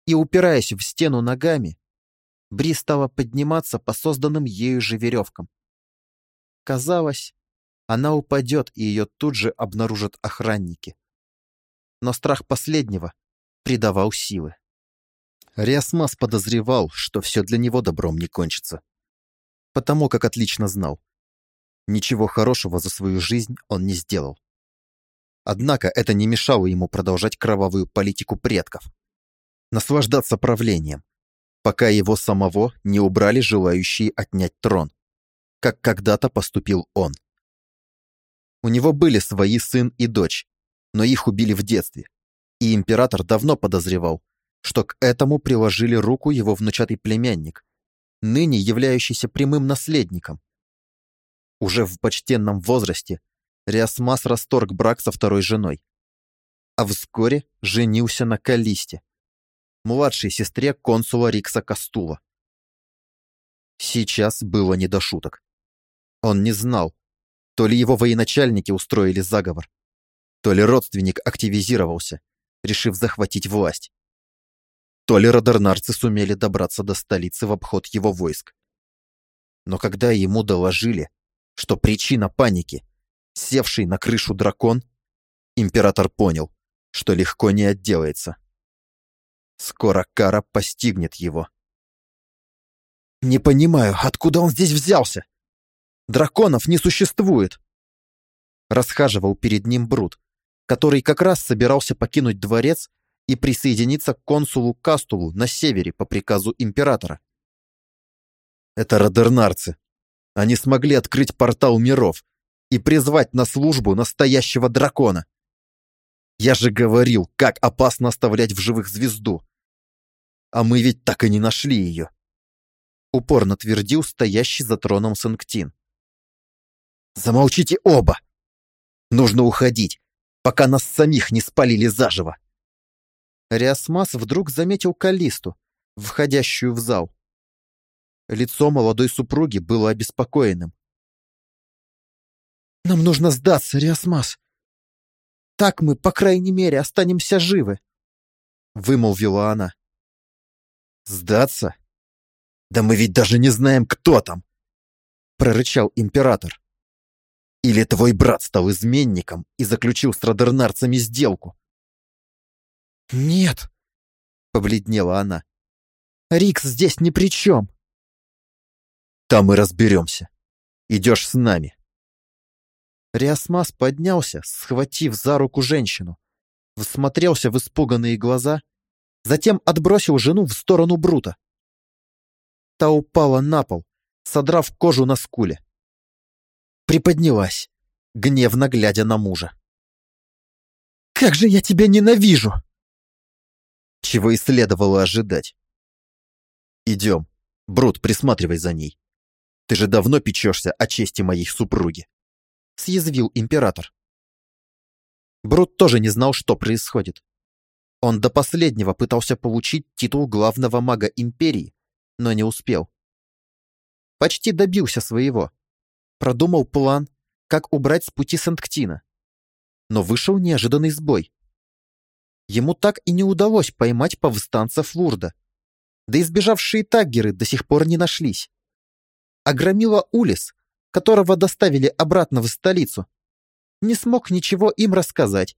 и упираясь в стену ногами, Бри стала подниматься по созданным ею же веревкам. Казалось, она упадет, и ее тут же обнаружат охранники. Но страх последнего придавал силы. Риасмас подозревал, что все для него добром не кончится. Потому как отлично знал. Ничего хорошего за свою жизнь он не сделал. Однако это не мешало ему продолжать кровавую политику предков. Наслаждаться правлением, пока его самого не убрали желающие отнять трон, как когда-то поступил он. У него были свои сын и дочь, но их убили в детстве. И император давно подозревал, что к этому приложили руку его внучатый племянник, ныне являющийся прямым наследником. Уже в почтенном возрасте Риасмас расторг брак со второй женой, а вскоре женился на Калисте, младшей сестре консула Рикса Кастула. Сейчас было не до шуток. Он не знал, то ли его военачальники устроили заговор, то ли родственник активизировался, решив захватить власть, то ли родернарцы сумели добраться до столицы в обход его войск. Но когда ему доложили, что причина паники — севший на крышу дракон, император понял, что легко не отделается. Скоро кара постигнет его. «Не понимаю, откуда он здесь взялся?» Драконов не существует!» Расхаживал перед ним Брут, который как раз собирался покинуть дворец и присоединиться к консулу Кастулу на севере по приказу императора. «Это родернарцы. Они смогли открыть портал миров и призвать на службу настоящего дракона. Я же говорил, как опасно оставлять в живых звезду. А мы ведь так и не нашли ее!» Упорно твердил стоящий за троном Санктин. Замолчите оба! Нужно уходить, пока нас самих не спалили заживо. Риасмас вдруг заметил Калисту, входящую в зал. Лицо молодой супруги было обеспокоенным. «Нам нужно сдаться, Риасмас. Так мы, по крайней мере, останемся живы», — вымолвила она. «Сдаться? Да мы ведь даже не знаем, кто там!» — прорычал император. Или твой брат стал изменником и заключил с Родернарцами сделку?» «Нет», — побледнела она. «Рикс здесь ни при чем». «Там и разберемся. Идешь с нами». Риасмас поднялся, схватив за руку женщину, всмотрелся в испуганные глаза, затем отбросил жену в сторону Брута. Та упала на пол, содрав кожу на скуле приподнялась, гневно глядя на мужа. «Как же я тебя ненавижу!» Чего и следовало ожидать. «Идем. Брут, присматривай за ней. Ты же давно печешься о чести моей супруги», — съязвил император. Брут тоже не знал, что происходит. Он до последнего пытался получить титул главного мага Империи, но не успел. Почти добился своего. Продумал план, как убрать с пути Санктина. Но вышел неожиданный сбой. Ему так и не удалось поймать повстанцев Лурда. Да и сбежавшие таггеры до сих пор не нашлись. А громила Улис, которого доставили обратно в столицу, не смог ничего им рассказать,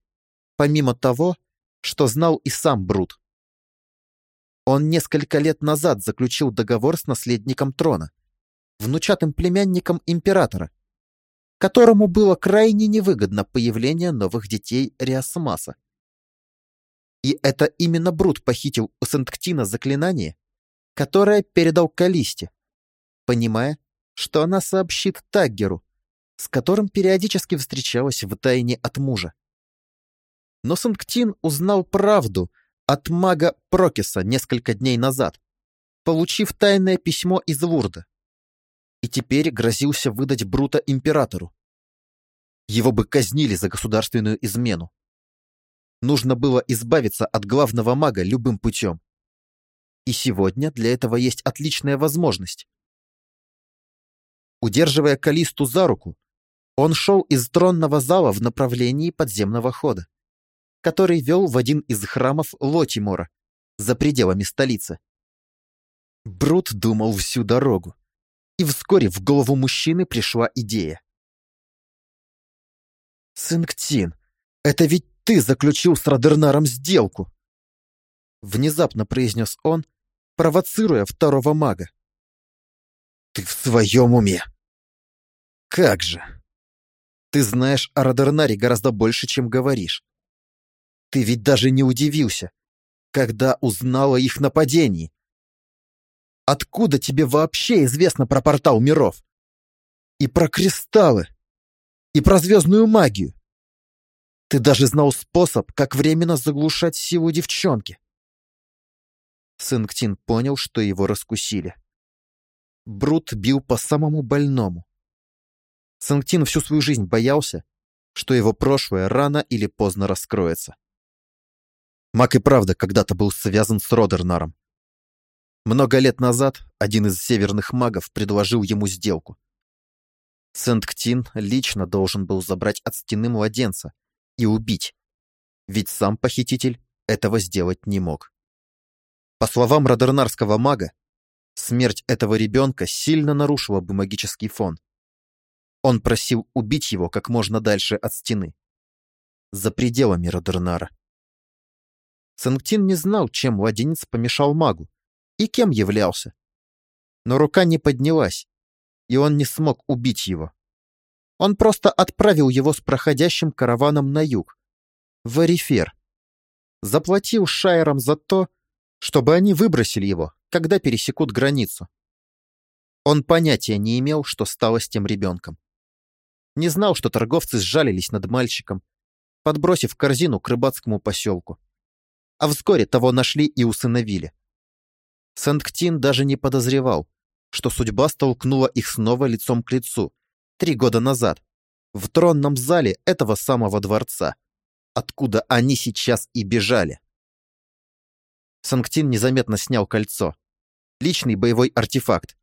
помимо того, что знал и сам Брут. Он несколько лет назад заключил договор с наследником трона, внучатым племянником императора, которому было крайне невыгодно появление новых детей Риасмаса. И это именно Брут похитил у Сент-Ктина заклинание, которое передал Калисте, понимая, что она сообщит Таггеру, с которым периодически встречалась в тайне от мужа. Но Санктин узнал правду от мага Прокиса несколько дней назад, получив тайное письмо из Лурда. И теперь грозился выдать Брута императору. Его бы казнили за государственную измену. Нужно было избавиться от главного мага любым путем. И сегодня для этого есть отличная возможность. Удерживая Калисту за руку, он шел из тронного зала в направлении подземного хода который вел в один из храмов Лотимора, за пределами столицы. Брут думал всю дорогу, и вскоре в голову мужчины пришла идея. «Синктин, это ведь ты заключил с Радернаром сделку!» Внезапно произнес он, провоцируя второго мага. «Ты в своем уме?» «Как же!» «Ты знаешь о Радернаре гораздо больше, чем говоришь. Ты ведь даже не удивился, когда узнала их нападении. Откуда тебе вообще известно про портал миров? И про кристаллы? И про звездную магию? Ты даже знал способ, как временно заглушать силу девчонки. Сынктин понял, что его раскусили. Брут бил по самому больному. Сынктин всю свою жизнь боялся, что его прошлое рано или поздно раскроется. Мак и правда когда-то был связан с Родернаром. Много лет назад один из северных магов предложил ему сделку. Сент-Ктин лично должен был забрать от стены младенца и убить, ведь сам похититель этого сделать не мог. По словам Родернарского мага, смерть этого ребенка сильно нарушила бы магический фон. Он просил убить его как можно дальше от стены, за пределами Родернара. Санктин не знал, чем младенец помешал магу и кем являлся. Но рука не поднялась, и он не смог убить его. Он просто отправил его с проходящим караваном на юг, в Арифер. Заплатил Шайерам за то, чтобы они выбросили его, когда пересекут границу. Он понятия не имел, что стало с тем ребенком. Не знал, что торговцы сжалились над мальчиком, подбросив корзину к рыбацкому поселку а вскоре того нашли и усыновили. Сент-Ктин даже не подозревал, что судьба столкнула их снова лицом к лицу три года назад в тронном зале этого самого дворца, откуда они сейчас и бежали. Санктин незаметно снял кольцо, личный боевой артефакт,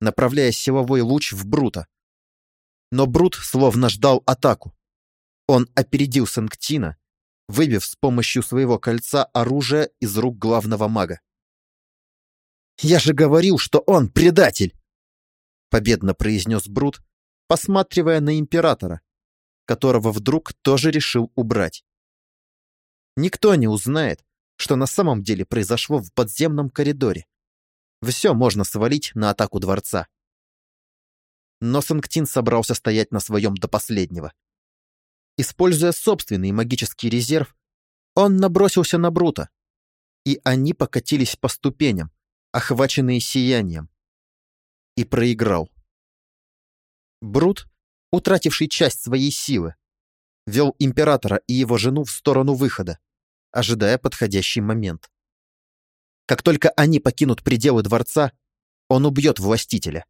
направляя силовой луч в Брута. Но Брут словно ждал атаку. Он опередил Санктина выбив с помощью своего кольца оружие из рук главного мага. «Я же говорил, что он предатель!» Победно произнес Брут, посматривая на императора, которого вдруг тоже решил убрать. Никто не узнает, что на самом деле произошло в подземном коридоре. Все можно свалить на атаку дворца. Но Санктин собрался стоять на своем до последнего. Используя собственный магический резерв, он набросился на Брута, и они покатились по ступеням, охваченные сиянием, и проиграл. Брут, утративший часть своей силы, вел императора и его жену в сторону выхода, ожидая подходящий момент. Как только они покинут пределы дворца, он убьет властителя.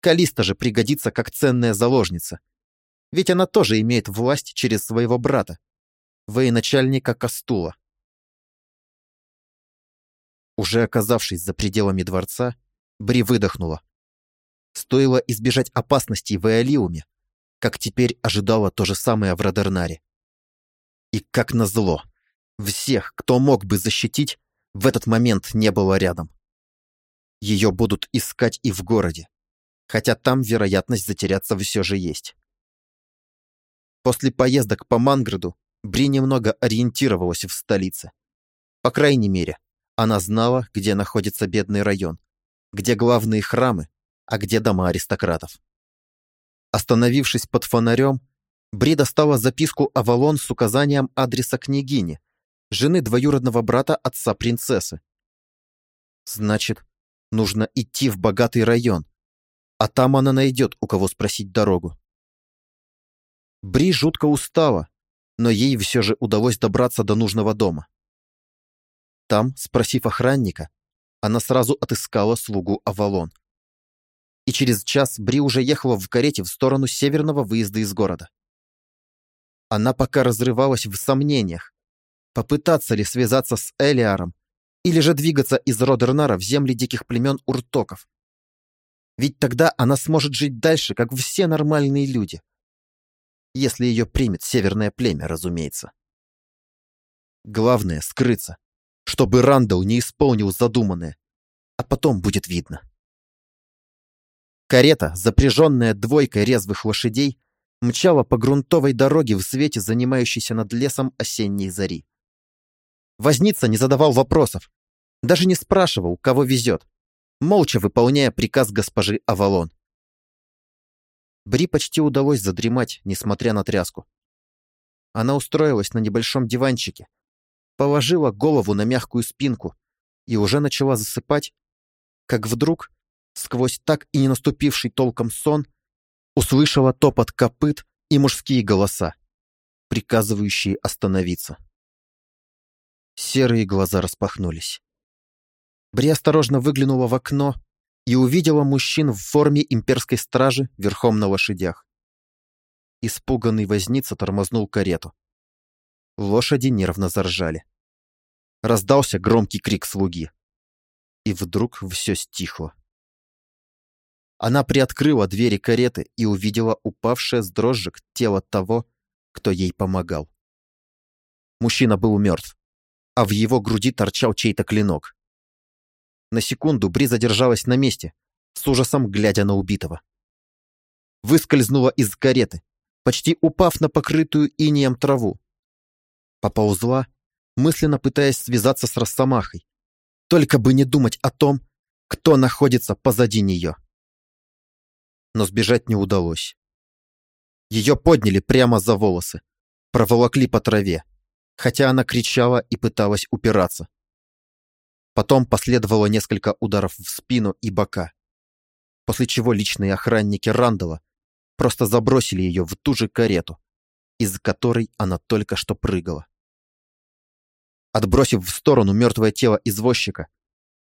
Калиста же пригодится как ценная заложница, ведь она тоже имеет власть через своего брата, военачальника Кастула. Уже оказавшись за пределами дворца, Бри выдохнула. Стоило избежать опасностей в Эолиуме, как теперь ожидала то же самое в Радернаре. И как назло, всех, кто мог бы защитить, в этот момент не было рядом. Ее будут искать и в городе, хотя там вероятность затеряться все же есть. После поездок по Манграду Бри немного ориентировалась в столице. По крайней мере, она знала, где находится бедный район, где главные храмы, а где дома аристократов. Остановившись под фонарем, Бри достала записку Авалон с указанием адреса княгини, жены двоюродного брата отца принцессы. Значит, нужно идти в богатый район, а там она найдет, у кого спросить дорогу. Бри жутко устала, но ей все же удалось добраться до нужного дома. Там, спросив охранника, она сразу отыскала слугу Авалон. И через час Бри уже ехала в карете в сторону северного выезда из города. Она пока разрывалась в сомнениях, попытаться ли связаться с Элиаром или же двигаться из Родернара в земли диких племен уртоков. Ведь тогда она сможет жить дальше, как все нормальные люди. Если ее примет северное племя, разумеется. Главное — скрыться, чтобы Рандall не исполнил задуманное, а потом будет видно. Карета, запряженная двойкой резвых лошадей, мчала по грунтовой дороге в свете занимающейся над лесом осенней зари. Возница не задавал вопросов, даже не спрашивал, кого везет, молча выполняя приказ госпожи Авалон. Бри почти удалось задремать, несмотря на тряску. Она устроилась на небольшом диванчике, положила голову на мягкую спинку и уже начала засыпать, как вдруг, сквозь так и не наступивший толком сон, услышала топот копыт и мужские голоса, приказывающие остановиться. Серые глаза распахнулись. Бри осторожно выглянула в окно и увидела мужчин в форме имперской стражи верхом на лошадях. Испуганный возница тормознул карету. Лошади нервно заржали. Раздался громкий крик слуги. И вдруг все стихло. Она приоткрыла двери кареты и увидела упавшее с дрожжек тело того, кто ей помогал. Мужчина был мертв, а в его груди торчал чей-то клинок. На секунду Бри задержалась на месте, с ужасом глядя на убитого. Выскользнула из кареты, почти упав на покрытую инеем траву. Поползла, мысленно пытаясь связаться с Росомахой. Только бы не думать о том, кто находится позади нее. Но сбежать не удалось. Ее подняли прямо за волосы, проволокли по траве, хотя она кричала и пыталась упираться. Потом последовало несколько ударов в спину и бока, после чего личные охранники Рандала просто забросили ее в ту же карету, из которой она только что прыгала. Отбросив в сторону мертвое тело извозчика,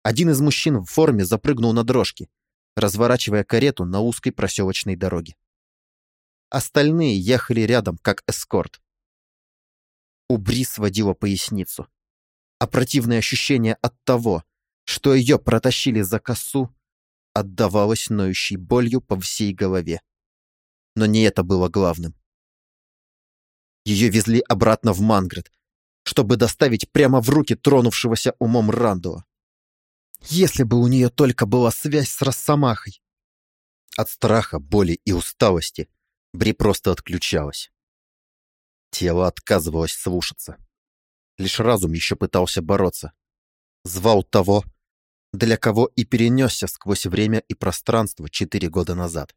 один из мужчин в форме запрыгнул на дрожки, разворачивая карету на узкой проселочной дороге. Остальные ехали рядом, как эскорт. У Бри сводила поясницу а противное ощущение от того, что ее протащили за косу, отдавалось ноющей болью по всей голове. Но не это было главным. Ее везли обратно в Мангрет, чтобы доставить прямо в руки тронувшегося умом Рандуа. Если бы у нее только была связь с Росомахой. От страха, боли и усталости Бри просто отключалась. Тело отказывалось слушаться. Лишь разум еще пытался бороться. Звал того, для кого и перенесся сквозь время и пространство четыре года назад.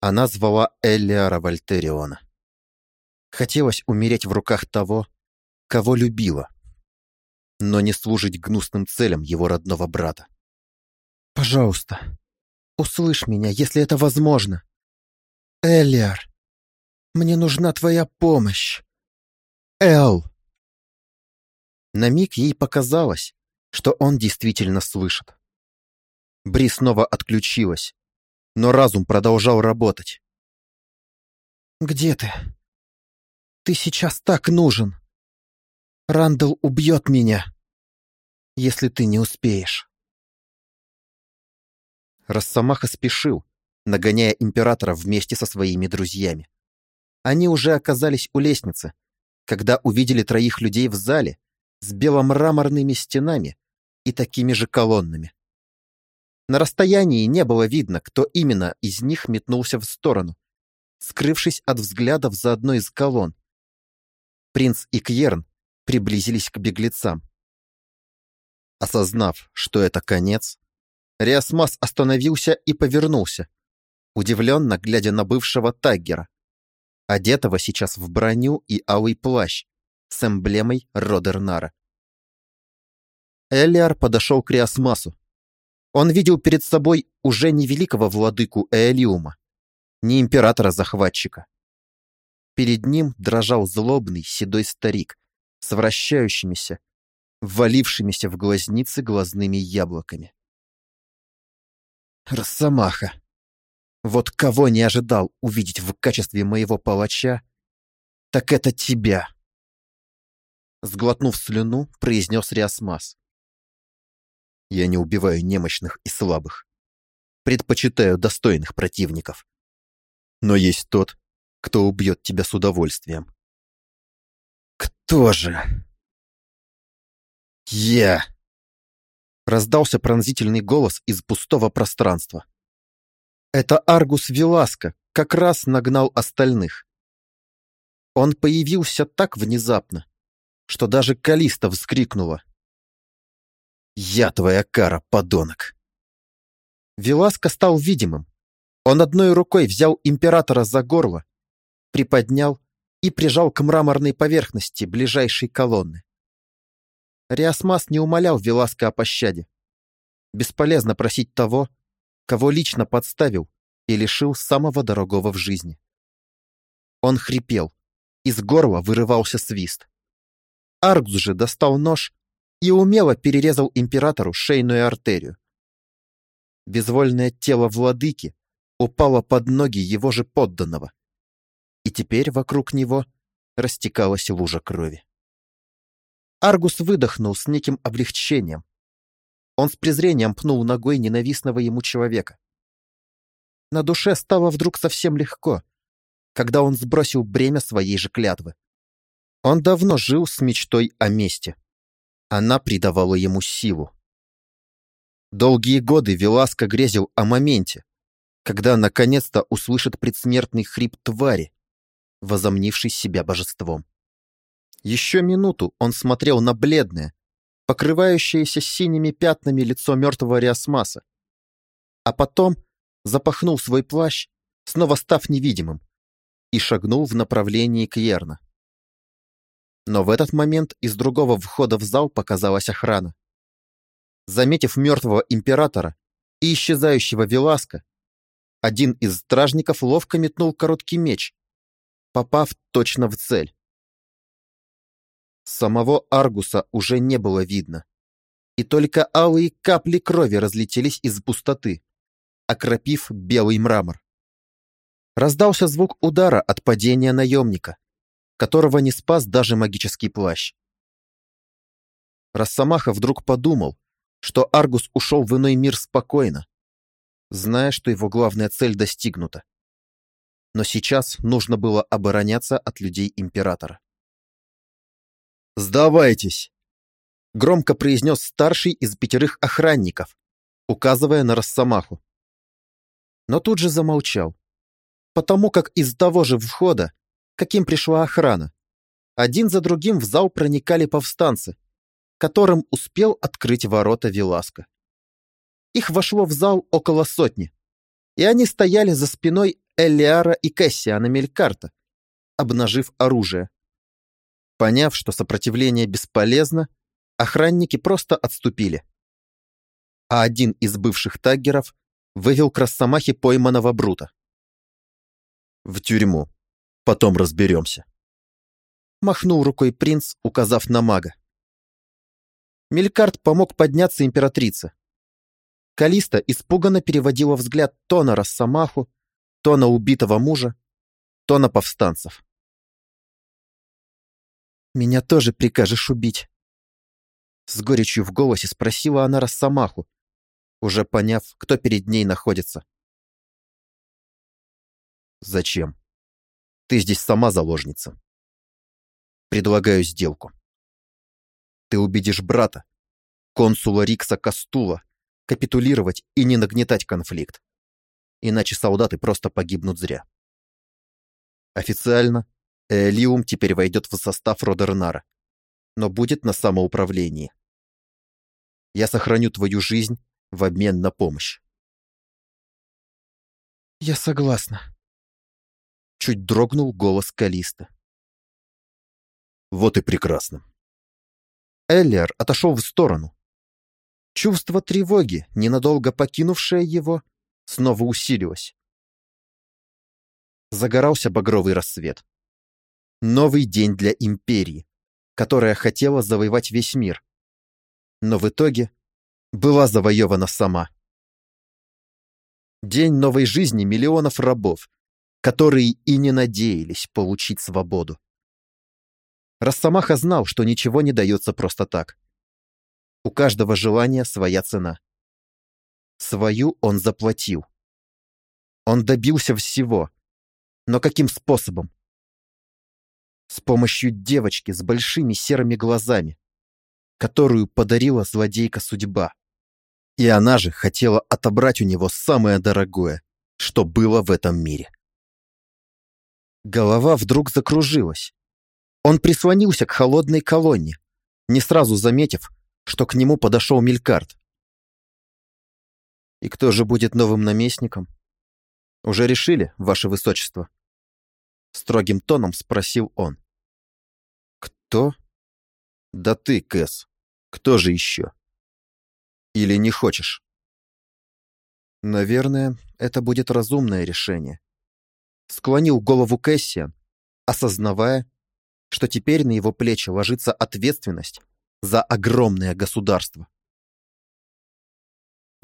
Она звала Эллиара Вольтериона. Хотелось умереть в руках того, кого любила, но не служить гнусным целям его родного брата. «Пожалуйста, услышь меня, если это возможно!» Элиар, мне нужна твоя помощь. Эл!» На миг ей показалось, что он действительно слышит. Бри снова отключилась, но разум продолжал работать. «Где ты? Ты сейчас так нужен. Рандall убьет меня, если ты не успеешь». Росомаха спешил, нагоняя императора вместе со своими друзьями. Они уже оказались у лестницы, когда увидели троих людей в зале с беломраморными стенами и такими же колоннами. На расстоянии не было видно, кто именно из них метнулся в сторону, скрывшись от взглядов за одной из колонн. Принц и Кьерн приблизились к беглецам. Осознав, что это конец, Риасмас остановился и повернулся, удивленно глядя на бывшего Таггера, одетого сейчас в броню и алый плащ с эмблемой Родернара. Элиар подошел к Риасмасу. Он видел перед собой уже не великого владыку Эолиума, не императора-захватчика. Перед ним дрожал злобный седой старик с вращающимися, ввалившимися в глазницы глазными яблоками. Росомаха! Вот кого не ожидал увидеть в качестве моего палача, так это тебя!» Сглотнув слюну, произнес Риасмас. Я не убиваю немощных и слабых. Предпочитаю достойных противников. Но есть тот, кто убьет тебя с удовольствием. Кто же? Я. Раздался пронзительный голос из пустого пространства. Это Аргус Веласко как раз нагнал остальных. Он появился так внезапно, что даже Калиста вскрикнула. «Я твоя кара, подонок!» Веласко стал видимым. Он одной рукой взял императора за горло, приподнял и прижал к мраморной поверхности ближайшей колонны. Риасмас не умолял Веласко о пощаде. Бесполезно просить того, кого лично подставил и лишил самого дорогого в жизни. Он хрипел, из горла вырывался свист. Аркс же достал нож и умело перерезал императору шейную артерию. Безвольное тело владыки упало под ноги его же подданного, и теперь вокруг него растекалась лужа крови. Аргус выдохнул с неким облегчением. Он с презрением пнул ногой ненавистного ему человека. На душе стало вдруг совсем легко, когда он сбросил бремя своей же клятвы. Он давно жил с мечтой о мести. Она придавала ему силу. Долгие годы Веласко грезил о моменте, когда наконец-то услышит предсмертный хрип твари, возомнивший себя божеством. Еще минуту он смотрел на бледное, покрывающееся синими пятнами лицо мертвого Риасмаса, а потом запахнул свой плащ, снова став невидимым, и шагнул в направлении Кьерна. Но в этот момент из другого входа в зал показалась охрана. Заметив мертвого императора и исчезающего Веласка, один из стражников ловко метнул короткий меч, попав точно в цель. Самого Аргуса уже не было видно, и только алые капли крови разлетелись из пустоты, окропив белый мрамор. Раздался звук удара от падения наемника которого не спас даже магический плащ. Росомаха вдруг подумал, что Аргус ушел в иной мир спокойно, зная, что его главная цель достигнута. Но сейчас нужно было обороняться от людей Императора. «Сдавайтесь!» — громко произнес старший из пятерых охранников, указывая на Росомаху. Но тут же замолчал, потому как из того же входа каким пришла охрана. Один за другим в зал проникали повстанцы, которым успел открыть ворота Веласка. Их вошло в зал около сотни, и они стояли за спиной Элиара и Кэссиана Мелькарта, обнажив оружие. Поняв, что сопротивление бесполезно, охранники просто отступили. А один из бывших таггеров вывел к Росомахе пойманного Брута. В тюрьму. Потом разберемся. Махнул рукой принц, указав на мага. Мелькарт помог подняться императрице. Калиста испуганно переводила взгляд то на Росомаху, то на убитого мужа, то на повстанцев. «Меня тоже прикажешь убить?» С горечью в голосе спросила она Росомаху, уже поняв, кто перед ней находится. «Зачем? Ты здесь сама заложница. Предлагаю сделку. Ты убедишь брата, консула Рикса Кастула, капитулировать и не нагнетать конфликт. Иначе солдаты просто погибнут зря. Официально Элиум теперь войдет в состав Родернара, но будет на самоуправлении. Я сохраню твою жизнь в обмен на помощь. «Я согласна», — чуть дрогнул голос Калиста. «Вот и прекрасно». Эллиар отошел в сторону. Чувство тревоги, ненадолго покинувшее его, снова усилилось. Загорался багровый рассвет. Новый день для Империи, которая хотела завоевать весь мир. Но в итоге была завоевана сама. День новой жизни миллионов рабов, которые и не надеялись получить свободу. Росомаха знал, что ничего не дается просто так. У каждого желания своя цена. Свою он заплатил. Он добился всего. Но каким способом? С помощью девочки с большими серыми глазами, которую подарила злодейка судьба. И она же хотела отобрать у него самое дорогое, что было в этом мире. Голова вдруг закружилась. Он прислонился к холодной колонне, не сразу заметив, что к нему подошел Мелькарт. «И кто же будет новым наместником? Уже решили, ваше высочество?» Строгим тоном спросил он. «Кто?» «Да ты, Кэс. Кто же еще?» Или не хочешь? Наверное, это будет разумное решение. Склонил голову Кэссиан, осознавая, что теперь на его плечи ложится ответственность за огромное государство.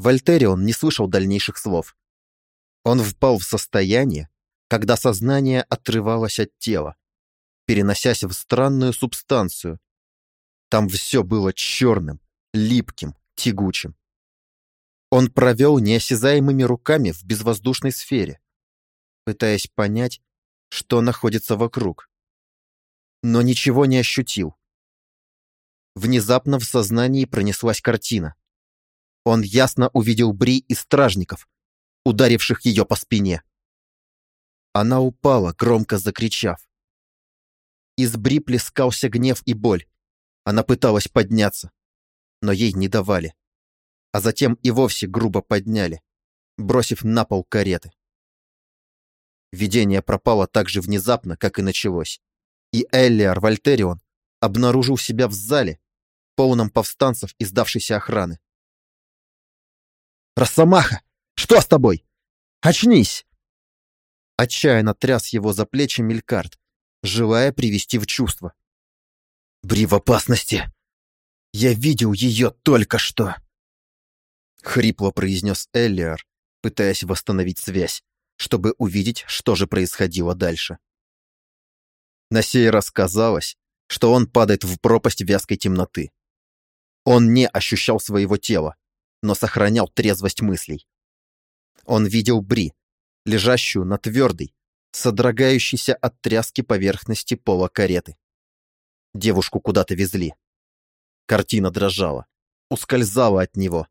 Вольтерион не слышал дальнейших слов. Он впал в состояние, когда сознание отрывалось от тела, переносясь в странную субстанцию. Там все было черным, липким, тягучим. Он провел неосязаемыми руками в безвоздушной сфере, пытаясь понять, что находится вокруг. Но ничего не ощутил. Внезапно в сознании пронеслась картина. Он ясно увидел Бри и стражников, ударивших ее по спине. Она упала, громко закричав. Из Бри плескался гнев и боль. Она пыталась подняться но ей не давали. А затем и вовсе грубо подняли, бросив на пол кареты. Видение пропало так же внезапно, как и началось. И Эллиар Вольтерион обнаружил себя в зале, полном повстанцев и сдавшейся охраны. «Росомаха! Что с тобой? Очнись!» Отчаянно тряс его за плечи Мелькарт, желая привести в чувство. «Бри в опасности!» Я видел ее только что!» Хрипло произнес Эллиар, пытаясь восстановить связь, чтобы увидеть, что же происходило дальше. На сей раз казалось, что он падает в пропасть вязкой темноты. Он не ощущал своего тела, но сохранял трезвость мыслей. Он видел Бри, лежащую на твердой, содрогающейся от тряски поверхности пола кареты. Девушку куда-то везли. Картина дрожала, ускользала от него.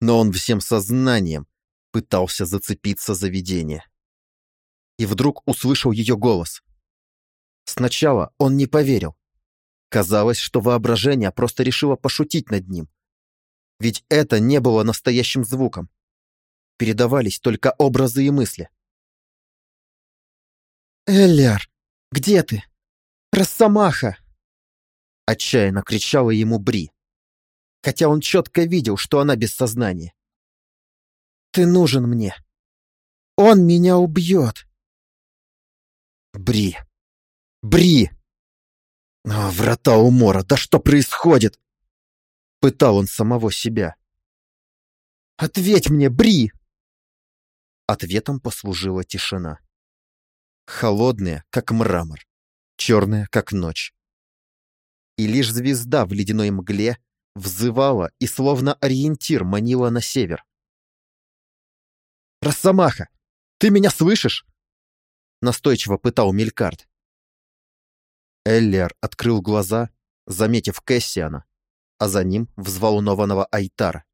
Но он всем сознанием пытался зацепиться за видение. И вдруг услышал ее голос. Сначала он не поверил. Казалось, что воображение просто решило пошутить над ним. Ведь это не было настоящим звуком. Передавались только образы и мысли. «Эллиар, где ты? Росомаха!» Отчаянно кричала ему Бри, хотя он четко видел, что она без сознания. «Ты нужен мне. Он меня убьет. Бри! Бри! О, врата умора, да что происходит? Пытал он самого себя. «Ответь мне, Бри!» Ответом послужила тишина. Холодная, как мрамор, черная, как ночь. И лишь звезда в ледяной мгле взывала и словно ориентир манила на север. «Росомаха, ты меня слышишь?» Настойчиво пытал Мелькарт. Эллиар открыл глаза, заметив Кэссиана, а за ним взволнованного Айтара.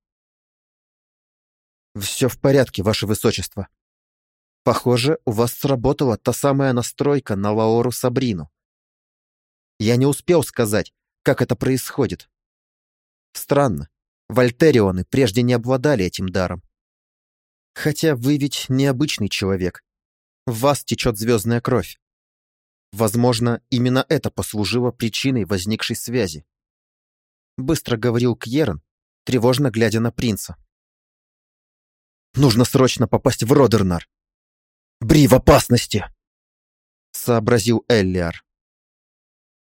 «Все в порядке, ваше высочество. Похоже, у вас сработала та самая настройка на Лаору Сабрину. Я не успел сказать, как это происходит. Странно, вольтерионы прежде не обладали этим даром. Хотя вы ведь необычный человек. В вас течет звездная кровь. Возможно, именно это послужило причиной возникшей связи. Быстро говорил Кьерон, тревожно глядя на принца. Нужно срочно попасть в Родернар. Бри в опасности!» Сообразил Эллиар.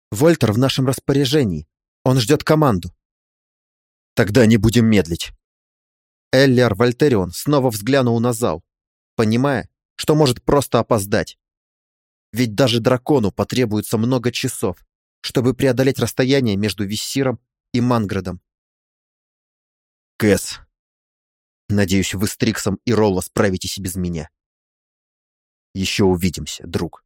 «Вольтер в нашем распоряжении. Он ждет команду». «Тогда не будем медлить». Эллиар Вольтерион снова взглянул на зал, понимая, что может просто опоздать. Ведь даже дракону потребуется много часов, чтобы преодолеть расстояние между Виссиром и Манградом. «Кэс, Надеюсь, вы с Триксом и Ролло справитесь без меня. Еще увидимся, друг.